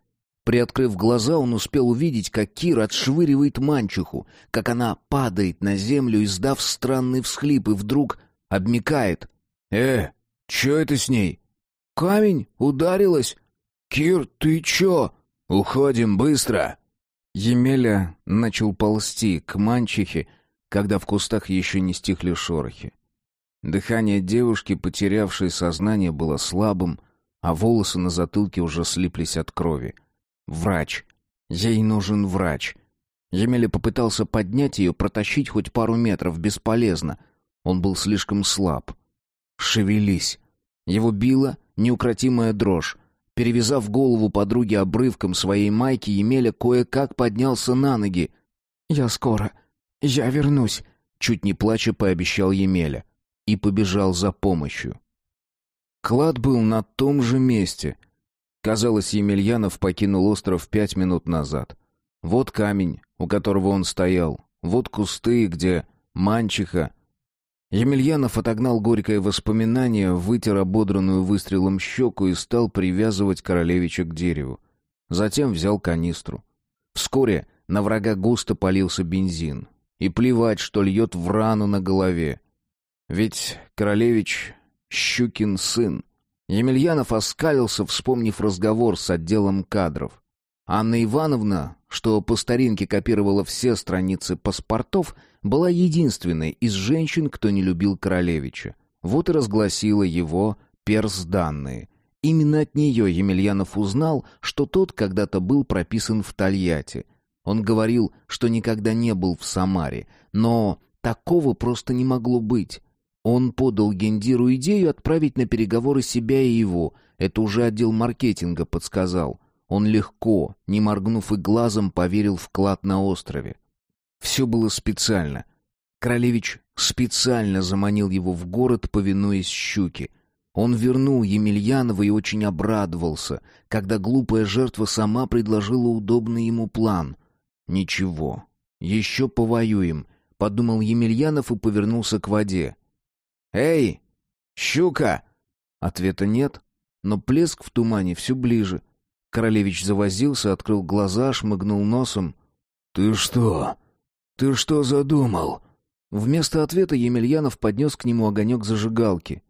Приоткрыв глаза, он успел увидеть, как Кир отшвыривает манчуху, как она падает на землю, издав странный всхлип, и вдруг обмикает. «Э, чё это с ней?» «Камень ударилась?» «Кир, ты чё?» «Уходим быстро!» Емеля начал ползти к манчихе, когда в кустах еще не стихли шорохи. Дыхание девушки, потерявшей сознание, было слабым, а волосы на затылке уже слиплись от крови. Врач. Ей нужен врач. Емеля попытался поднять ее, протащить хоть пару метров, бесполезно. Он был слишком слаб. «Шевелись!» Его била неукротимая дрожь. Перевязав голову подруги обрывком своей майки, Емеля кое-как поднялся на ноги. «Я скоро. Я вернусь», — чуть не плача пообещал Емеля. И побежал за помощью. Клад был на том же месте. Казалось, Емельянов покинул остров пять минут назад. Вот камень, у которого он стоял. Вот кусты, где манчиха Емельянов отогнал горькое воспоминание, вытер ободранную выстрелом щеку и стал привязывать королевича к дереву. Затем взял канистру. Вскоре на врага густо полился бензин. И плевать, что льет в рану на голове. Ведь королевич — Щукин сын. Емельянов оскалился, вспомнив разговор с отделом кадров. Анна Ивановна, что по старинке копировала все страницы паспортов, была единственной из женщин, кто не любил королевича. Вот и разгласила его перс-данные. Именно от нее Емельянов узнал, что тот когда-то был прописан в Тольятти. Он говорил, что никогда не был в Самаре, но такого просто не могло быть. Он подал Гендиру идею отправить на переговоры себя и его. Это уже отдел маркетинга подсказал. Он легко, не моргнув и глазом, поверил в клад на острове. Все было специально. Королевич специально заманил его в город, повинуясь щуке. Он вернул Емельянова и очень обрадовался, когда глупая жертва сама предложила удобный ему план. «Ничего, еще повоюем», — подумал Емельянов и повернулся к воде. «Эй, щука!» Ответа нет, но плеск в тумане все ближе. Королевич завозился, открыл глаза, шмыгнул носом. «Ты что? Ты что задумал?» Вместо ответа Емельянов поднес к нему огонек зажигалки.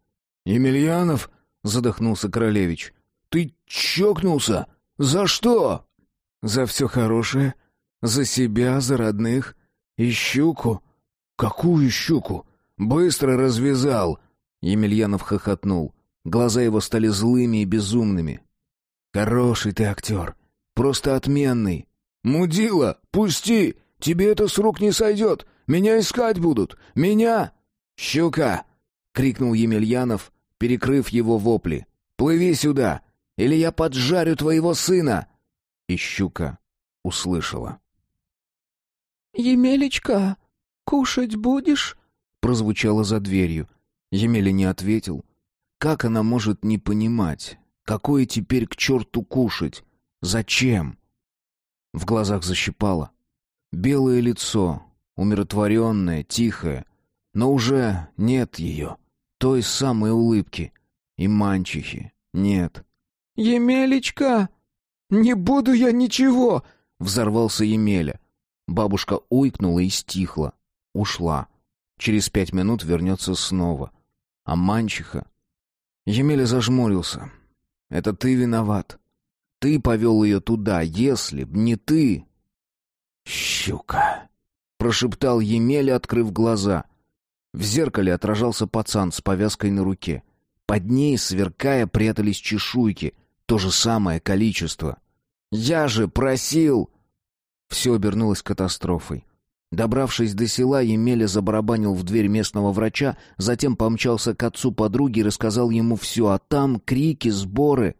«Емельянов?» — задохнулся Королевич. «Ты чокнулся? За что?» «За все хорошее. За себя, за родных. И щуку». «Какую щуку? Быстро развязал!» Емельянов хохотнул. Глаза его стали злыми и безумными. «Хороший ты актер. Просто отменный. Мудила, пусти! Тебе это с рук не сойдет! Меня искать будут! Меня...» «Щука!» — крикнул Емельянов, перекрыв его вопли. «Плыви сюда, или я поджарю твоего сына!» И щука услышала. «Емелечка, кушать будешь?» — прозвучало за дверью. Емеля не ответил. Как она может не понимать? Какое теперь к черту кушать? Зачем? В глазах защипало. Белое лицо, умиротворенное, тихое. Но уже нет ее, той самой улыбки. И манчихи нет. «Емелечка, не буду я ничего!» — взорвался Емеля. Бабушка уйкнула и стихла. Ушла. Через пять минут вернется снова. А манчиха... Емеля зажмурился. «Это ты виноват. Ты повел ее туда. Если б не ты...» «Щука!» — прошептал Емеля, открыв глаза. В зеркале отражался пацан с повязкой на руке. Под ней, сверкая, прятались чешуйки. То же самое количество. «Я же просил!» Все обернулось катастрофой. Добравшись до села, Емеля забарабанил в дверь местного врача, затем помчался к отцу подруги и рассказал ему все, а там крики, сборы.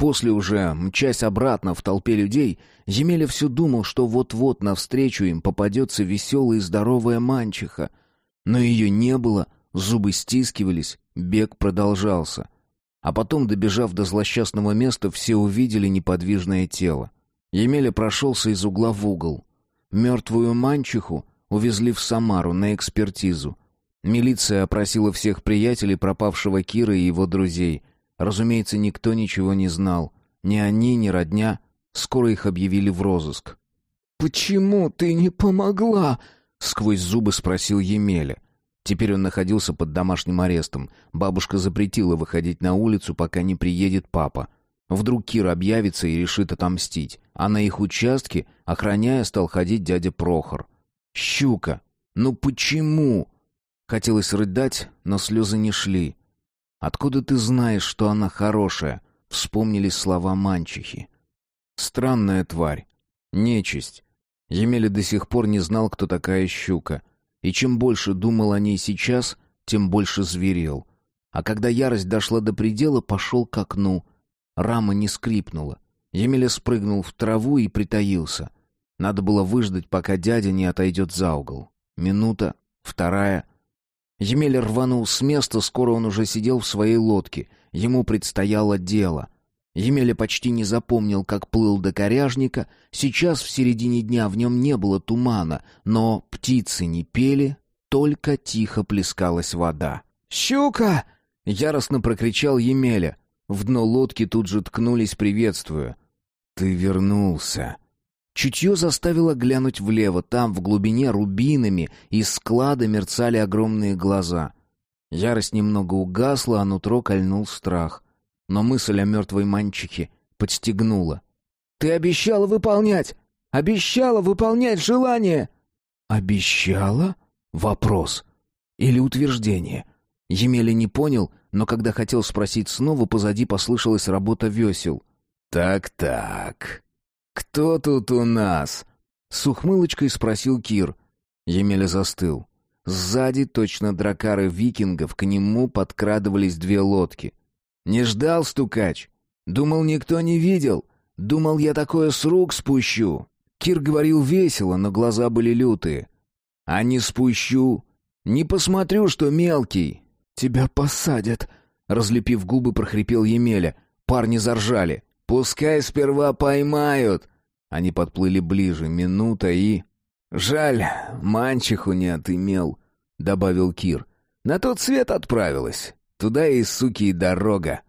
После уже, мчась обратно в толпе людей, Емеля все думал, что вот-вот навстречу им попадется веселая и здоровая манчиха. Но ее не было, зубы стискивались, бег продолжался. А потом, добежав до злосчастного места, все увидели неподвижное тело. Емеля прошелся из угла в угол. Мертвую манчиху увезли в Самару на экспертизу. Милиция опросила всех приятелей пропавшего Кира и его друзей. Разумеется, никто ничего не знал. Ни они, ни родня. Скоро их объявили в розыск. «Почему ты не помогла?» — сквозь зубы спросил Емеля. Теперь он находился под домашним арестом. Бабушка запретила выходить на улицу, пока не приедет папа. Вдруг Кир объявится и решит отомстить. А на их участке, охраняя, стал ходить дядя Прохор. «Щука! Ну почему?» Хотелось рыдать, но слезы не шли. «Откуда ты знаешь, что она хорошая?» Вспомнились слова манчихи. Странная тварь. Нечисть. Емеля до сих пор не знал, кто такая щука. И чем больше думал о ней сейчас, тем больше зверел. А когда ярость дошла до предела, пошел к окну — Рама не скрипнула. Емеля спрыгнул в траву и притаился. Надо было выждать, пока дядя не отойдет за угол. Минута, вторая. Емеля рванул с места, скоро он уже сидел в своей лодке. Ему предстояло дело. Емеля почти не запомнил, как плыл до коряжника. Сейчас, в середине дня, в нем не было тумана, но птицы не пели, только тихо плескалась вода. «Щука!» — яростно прокричал Емеля. В дно лодки тут же ткнулись, приветствуя. «Ты вернулся!» Чутье заставило глянуть влево. Там, в глубине, рубинами из склада мерцали огромные глаза. Ярость немного угасла, а нутро кольнул страх. Но мысль о мертвой манчихе подстегнула. «Ты обещала выполнять! Обещала выполнять желание!» «Обещала?» Вопрос. Или утверждение. Емеля не понял, но когда хотел спросить снова, позади послышалась работа весел. «Так-так, кто тут у нас?» С ухмылочкой спросил Кир. Емеля застыл. Сзади, точно дракары викингов, к нему подкрадывались две лодки. «Не ждал стукач? Думал, никто не видел? Думал, я такое с рук спущу?» Кир говорил весело, но глаза были лютые. «А не спущу. Не посмотрю, что мелкий. «Тебя посадят!» Разлепив губы, прохрипел Емеля. Парни заржали. «Пускай сперва поймают!» Они подплыли ближе, минута и... «Жаль, манчиху не отымел», — добавил Кир. «На тот свет отправилась. Туда и, суки, и дорога.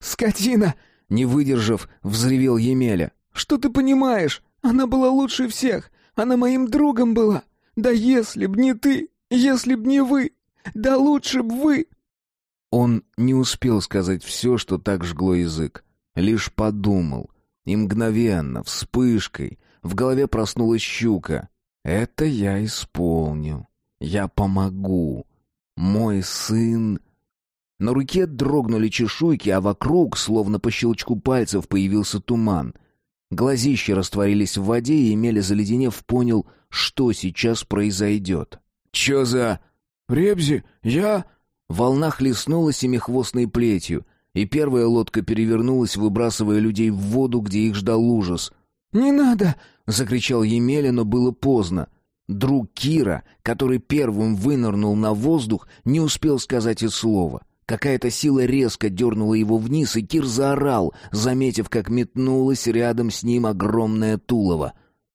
«Скотина!» — не выдержав, взревел Емеля. «Что ты понимаешь? Она была лучше всех. Она моим другом была. Да если б не ты, если б не вы, да лучше б вы!» Он не успел сказать все, что так жгло язык. Лишь подумал. И мгновенно, вспышкой, в голове проснулась щука. «Это я исполню. Я помогу. Мой сын...» На руке дрогнули чешуйки, а вокруг, словно по щелчку пальцев, появился туман. Глазища растворились в воде, и Емеля, заледенев, понял, что сейчас произойдет. «Чё за...» «Ребзи, я...» Волна хлестнула семихвостной плетью, и первая лодка перевернулась, выбрасывая людей в воду, где их ждал ужас. «Не надо!» — закричал Емеля, но было поздно. Друг Кира, который первым вынырнул на воздух, не успел сказать и слова. Какая-то сила резко дернула его вниз, и Кир заорал, заметив, как метнулась рядом с ним огромное тулово.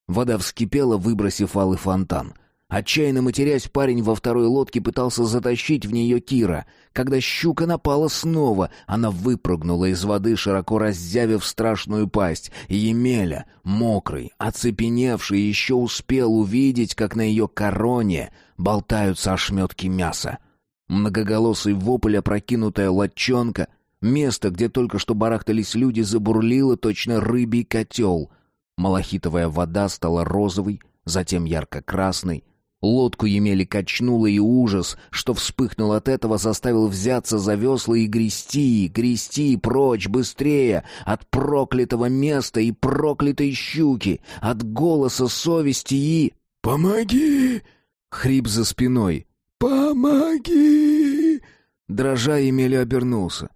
Вода вскипела, выбросив алый фонтан. Отчаянно матерясь, парень во второй лодке пытался затащить в нее Кира. Когда щука напала снова, она выпрыгнула из воды, широко раздявив страшную пасть. Емеля, мокрый, оцепеневший, еще успел увидеть, как на ее короне болтаются ошметки мяса. Многоголосый вопль, опрокинутая лодчонка, место, где только что барахтались люди, забурлило точно рыбий котел. Малахитовая вода стала розовой, затем ярко-красной, Лодку Емели качнуло, и ужас, что вспыхнул от этого, заставил взяться за весла и грести, грести прочь, быстрее, от проклятого места и проклятой щуки, от голоса совести и... «Помоги!» — хрип за спиной. «Помоги!» Дрожа, Емеля обернулся.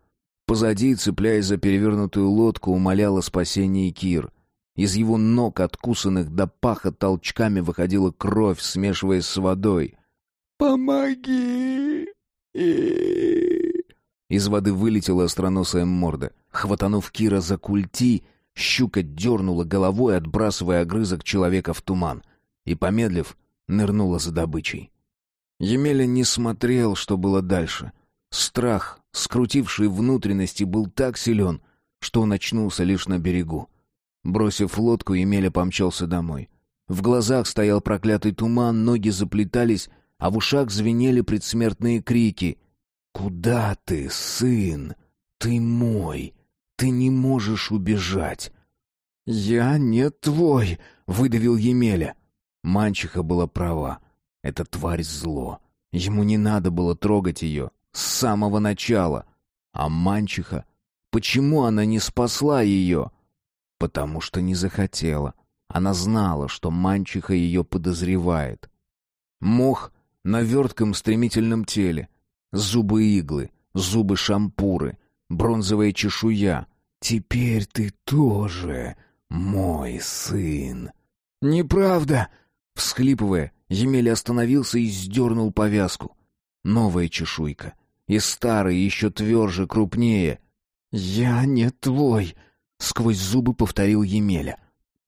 Позади, цепляясь за перевернутую лодку, умолял о спасении Кир. Из его ног, откусанных до паха толчками, выходила кровь, смешиваясь с водой. «Помоги!» Из воды вылетела остроносая морда. Хватанув Кира за культи, щука дернула головой, отбрасывая огрызок человека в туман. И, помедлив, нырнула за добычей. Емеля не смотрел, что было дальше. Страх, скрутивший внутренности, был так силен, что он очнулся лишь на берегу. Бросив лодку, Емеля помчался домой. В глазах стоял проклятый туман, ноги заплетались, а в ушах звенели предсмертные крики. «Куда ты, сын? Ты мой! Ты не можешь убежать!» «Я не твой!» — выдавил Емеля. Манчиха была права. Эта тварь зло. Ему не надо было трогать ее с самого начала. А Манчиха... Почему она не спасла ее? Потому что не захотела. Она знала, что манчиха ее подозревает. Мох на вертком стремительном теле. Зубы иглы, зубы шампуры, бронзовая чешуя. «Теперь ты тоже мой сын». «Неправда!» Всхлипывая, Емеля остановился и сдернул повязку. Новая чешуйка. И старая еще тверже, крупнее. «Я не твой!» Сквозь зубы повторил Емеля.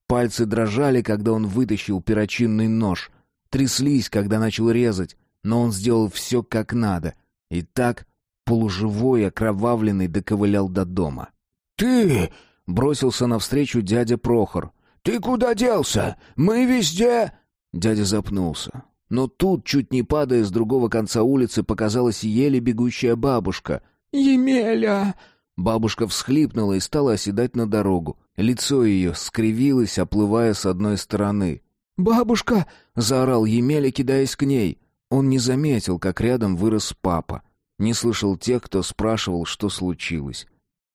Пальцы дрожали, когда он вытащил перочинный нож. Тряслись, когда начал резать, но он сделал все как надо. И так, полуживой, окровавленный, доковылял до дома. «Ты!» — бросился навстречу дядя Прохор. «Ты куда делся? Мы везде...» Дядя запнулся. Но тут, чуть не падая с другого конца улицы, показалась еле бегущая бабушка. «Емеля!» Бабушка всхлипнула и стала оседать на дорогу. Лицо ее скривилось, оплывая с одной стороны. «Бабушка!» — заорал Емеля, кидаясь к ней. Он не заметил, как рядом вырос папа. Не слышал тех, кто спрашивал, что случилось.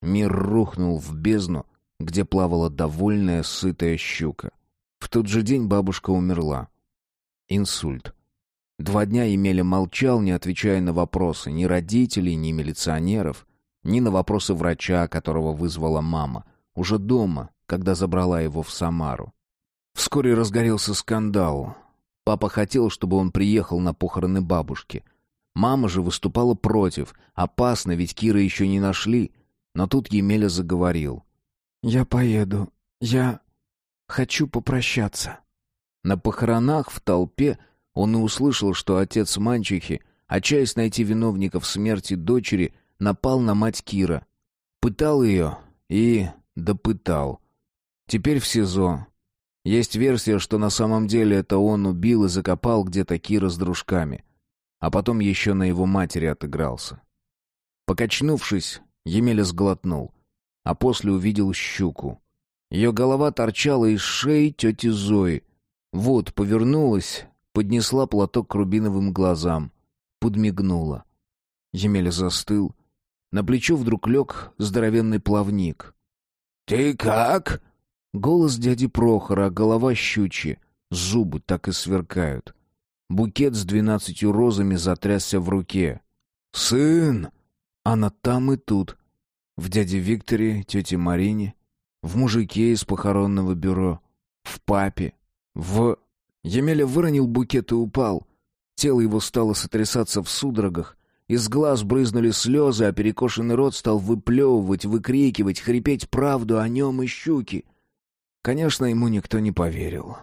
Мир рухнул в бездну, где плавала довольная, сытая щука. В тот же день бабушка умерла. Инсульт. Два дня Емеля молчал, не отвечая на вопросы ни родителей, ни милиционеров — ни на вопросы врача, которого вызвала мама, уже дома, когда забрала его в Самару. Вскоре разгорелся скандал. Папа хотел, чтобы он приехал на похороны бабушки. Мама же выступала против. Опасно, ведь Кира еще не нашли. Но тут Емеля заговорил. «Я поеду. Я хочу попрощаться». На похоронах в толпе он и услышал, что отец Манчихи, отчаясь найти виновников смерти дочери, напал на мать Кира. Пытал ее и допытал. Теперь в СИЗО. Есть версия, что на самом деле это он убил и закопал где-то Кира с дружками. А потом еще на его матери отыгрался. Покачнувшись, Емеля сглотнул, а после увидел щуку. Ее голова торчала из шеи тети Зои. Вот, повернулась, поднесла платок к рубиновым глазам, подмигнула. Емеля застыл. На плечо вдруг лег здоровенный плавник. «Ты как?» Голос дяди Прохора, а голова щучья. Зубы так и сверкают. Букет с двенадцатью розами затрясся в руке. «Сын!» Она там и тут. В дяде Викторе, тете Марине, в мужике из похоронного бюро, в папе, в... Емеля выронил букет и упал. Тело его стало сотрясаться в судорогах. Из глаз брызнули слезы, а перекошенный рот стал выплевывать, выкрикивать, хрипеть правду о нем и щуки. Конечно, ему никто не поверил.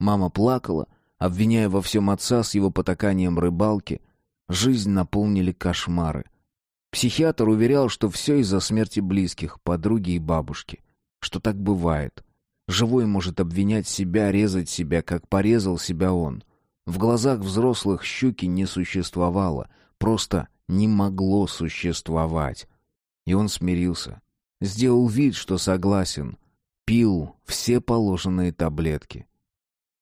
Мама плакала, обвиняя во всем отца с его потаканием рыбалки. Жизнь наполнили кошмары. Психиатр уверял, что все из-за смерти близких, подруги и бабушки. Что так бывает. Живой может обвинять себя, резать себя, как порезал себя он. В глазах взрослых щуки не существовало, просто не могло существовать. И он смирился. Сделал вид, что согласен — пил все положенные таблетки.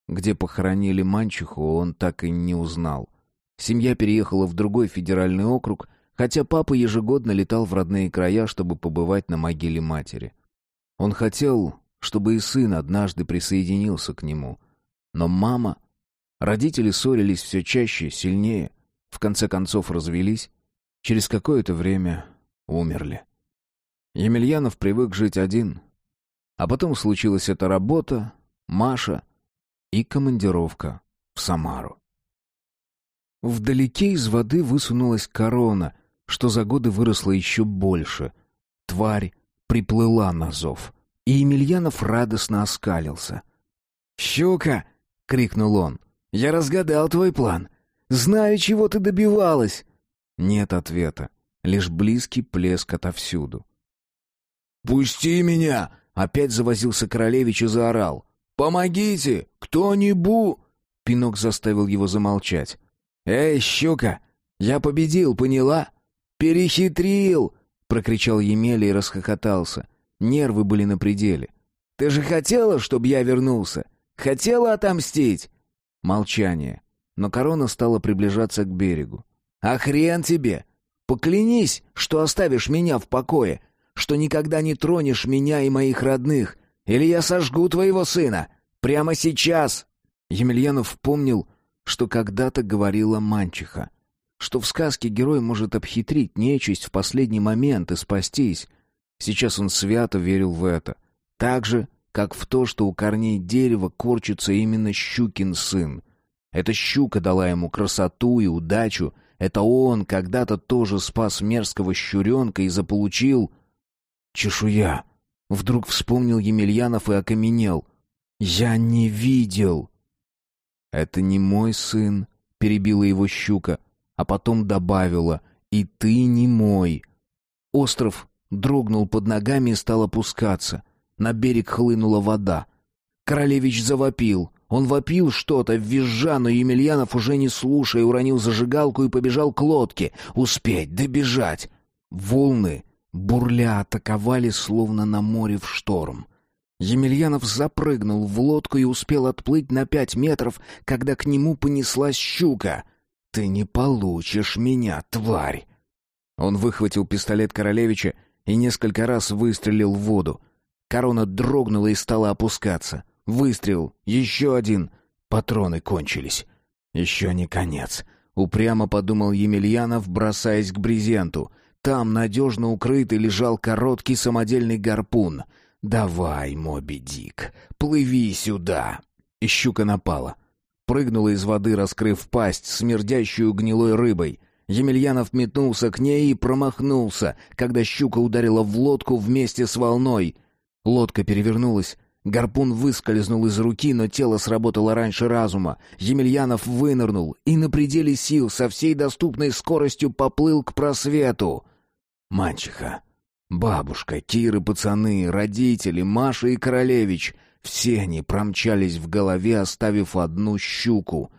Где похоронили мальчиху, он так и не узнал. Семья переехала в другой федеральный округ, хотя папа ежегодно летал в родные края, чтобы побывать на могиле матери. Он хотел, чтобы и сын однажды присоединился к нему. Но мама... Родители ссорились все чаще, сильнее. В конце концов развелись. Через какое-то время умерли. Емельянов привык жить один, а потом случилась эта работа, Маша и командировка в Самару. Вдалеке из воды высунулась корона, что за годы выросла еще больше. Тварь приплыла на зов, и Емельянов радостно оскалился. «Щука!» — крикнул он. «Я разгадал твой план. Знаю, чего ты добивалась!» Нет ответа, лишь близкий плеск отовсюду. «Пусти меня!» Опять завозился королевич и заорал. «Помогите! Кто-нибудь!» Пинок заставил его замолчать. «Эй, щука! Я победил, поняла? Перехитрил!» Прокричал Емеля и расхохотался. Нервы были на пределе. «Ты же хотела, чтобы я вернулся? Хотела отомстить?» Молчание. Но корона стала приближаться к берегу. «А хрен тебе! Поклянись, что оставишь меня в покое, что никогда не тронешь меня и моих родных, или я сожгу твоего сына. Прямо сейчас!» Емельянов помнил, что когда-то говорила Манчиха, что в сказке герой может обхитрить нечисть в последний момент и спастись. Сейчас он свято верил в это. Так же, как в то, что у корней дерева корчится именно щукин сын. Эта щука дала ему красоту и удачу. Это он когда-то тоже спас мерзкого щуренка и заполучил Чешуя. Вдруг вспомнил Емельянов и окаменел. «Я не видел!» «Это не мой сын», — перебила его щука, а потом добавила, «И ты не мой». Остров дрогнул под ногами и стал опускаться. На берег хлынула вода. Королевич завопил. Он вопил что-то, визжа, но Емельянов, уже не слушая, уронил зажигалку и побежал к лодке. Успеть, добежать. Волны бурля атаковали, словно на море в шторм. Емельянов запрыгнул в лодку и успел отплыть на пять метров, когда к нему понеслась щука. «Ты не получишь меня, тварь!» Он выхватил пистолет Королевича и несколько раз выстрелил в воду. Корона дрогнула и стала опускаться. Выстрел, еще один. Патроны кончились. Еще не конец. Упрямо подумал Емельянов, бросаясь к брезенту — там, надежно укрытый, лежал короткий самодельный гарпун. «Давай, Моби Дик, плыви сюда!» И щука напала. Прыгнула из воды, раскрыв пасть, смердящую гнилой рыбой. Емельянов метнулся к ней и промахнулся, когда щука ударила в лодку вместе с волной. Лодка перевернулась, Гарпун выскользнул из руки, но тело сработало раньше разума. Емельянов вынырнул и на пределе сил со всей доступной скоростью поплыл к просвету. Мачеха, бабушка, Киры, пацаны, родители, Маша и Королевич — все они промчались в голове, оставив одну щуку.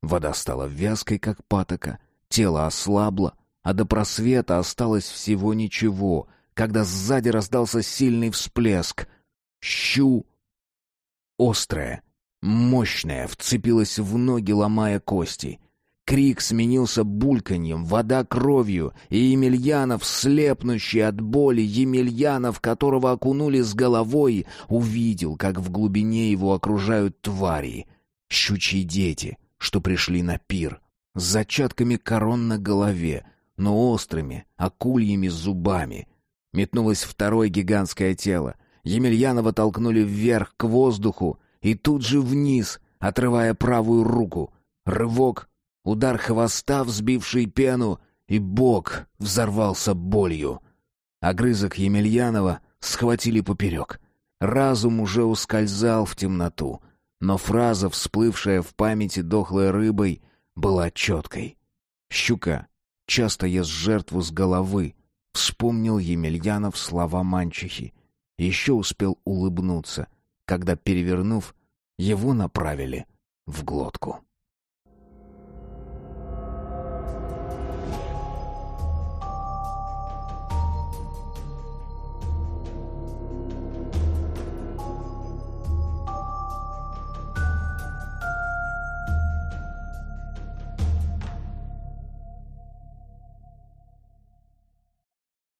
Вода стала вязкой, как патока, тело ослабло, а до просвета осталось всего ничего, когда сзади раздался сильный всплеск. Щу, острая, мощная, вцепилась в ноги, ломая кости. Крик сменился бульканьем, вода кровью, и Емельянов, слепнущий от боли, Емельянов, которого окунули с головой, увидел, как в глубине его окружают твари, щучьи дети, что пришли на пир, с зачатками корон на голове, но острыми, акульями зубами. Метнулось второе гигантское тело. Емельянова толкнули вверх к воздуху и тут же вниз, отрывая правую руку. Рывок, удар хвоста, взбивший пену, и бок взорвался болью. Огрызок Емельянова схватили поперек. Разум уже ускользал в темноту, но фраза, всплывшая в памяти дохлой рыбой, была четкой. Щука часто ест жертву с головы, вспомнил Емельянов слова манчихи. Еще успел улыбнуться, когда, перевернув, его направили в глотку.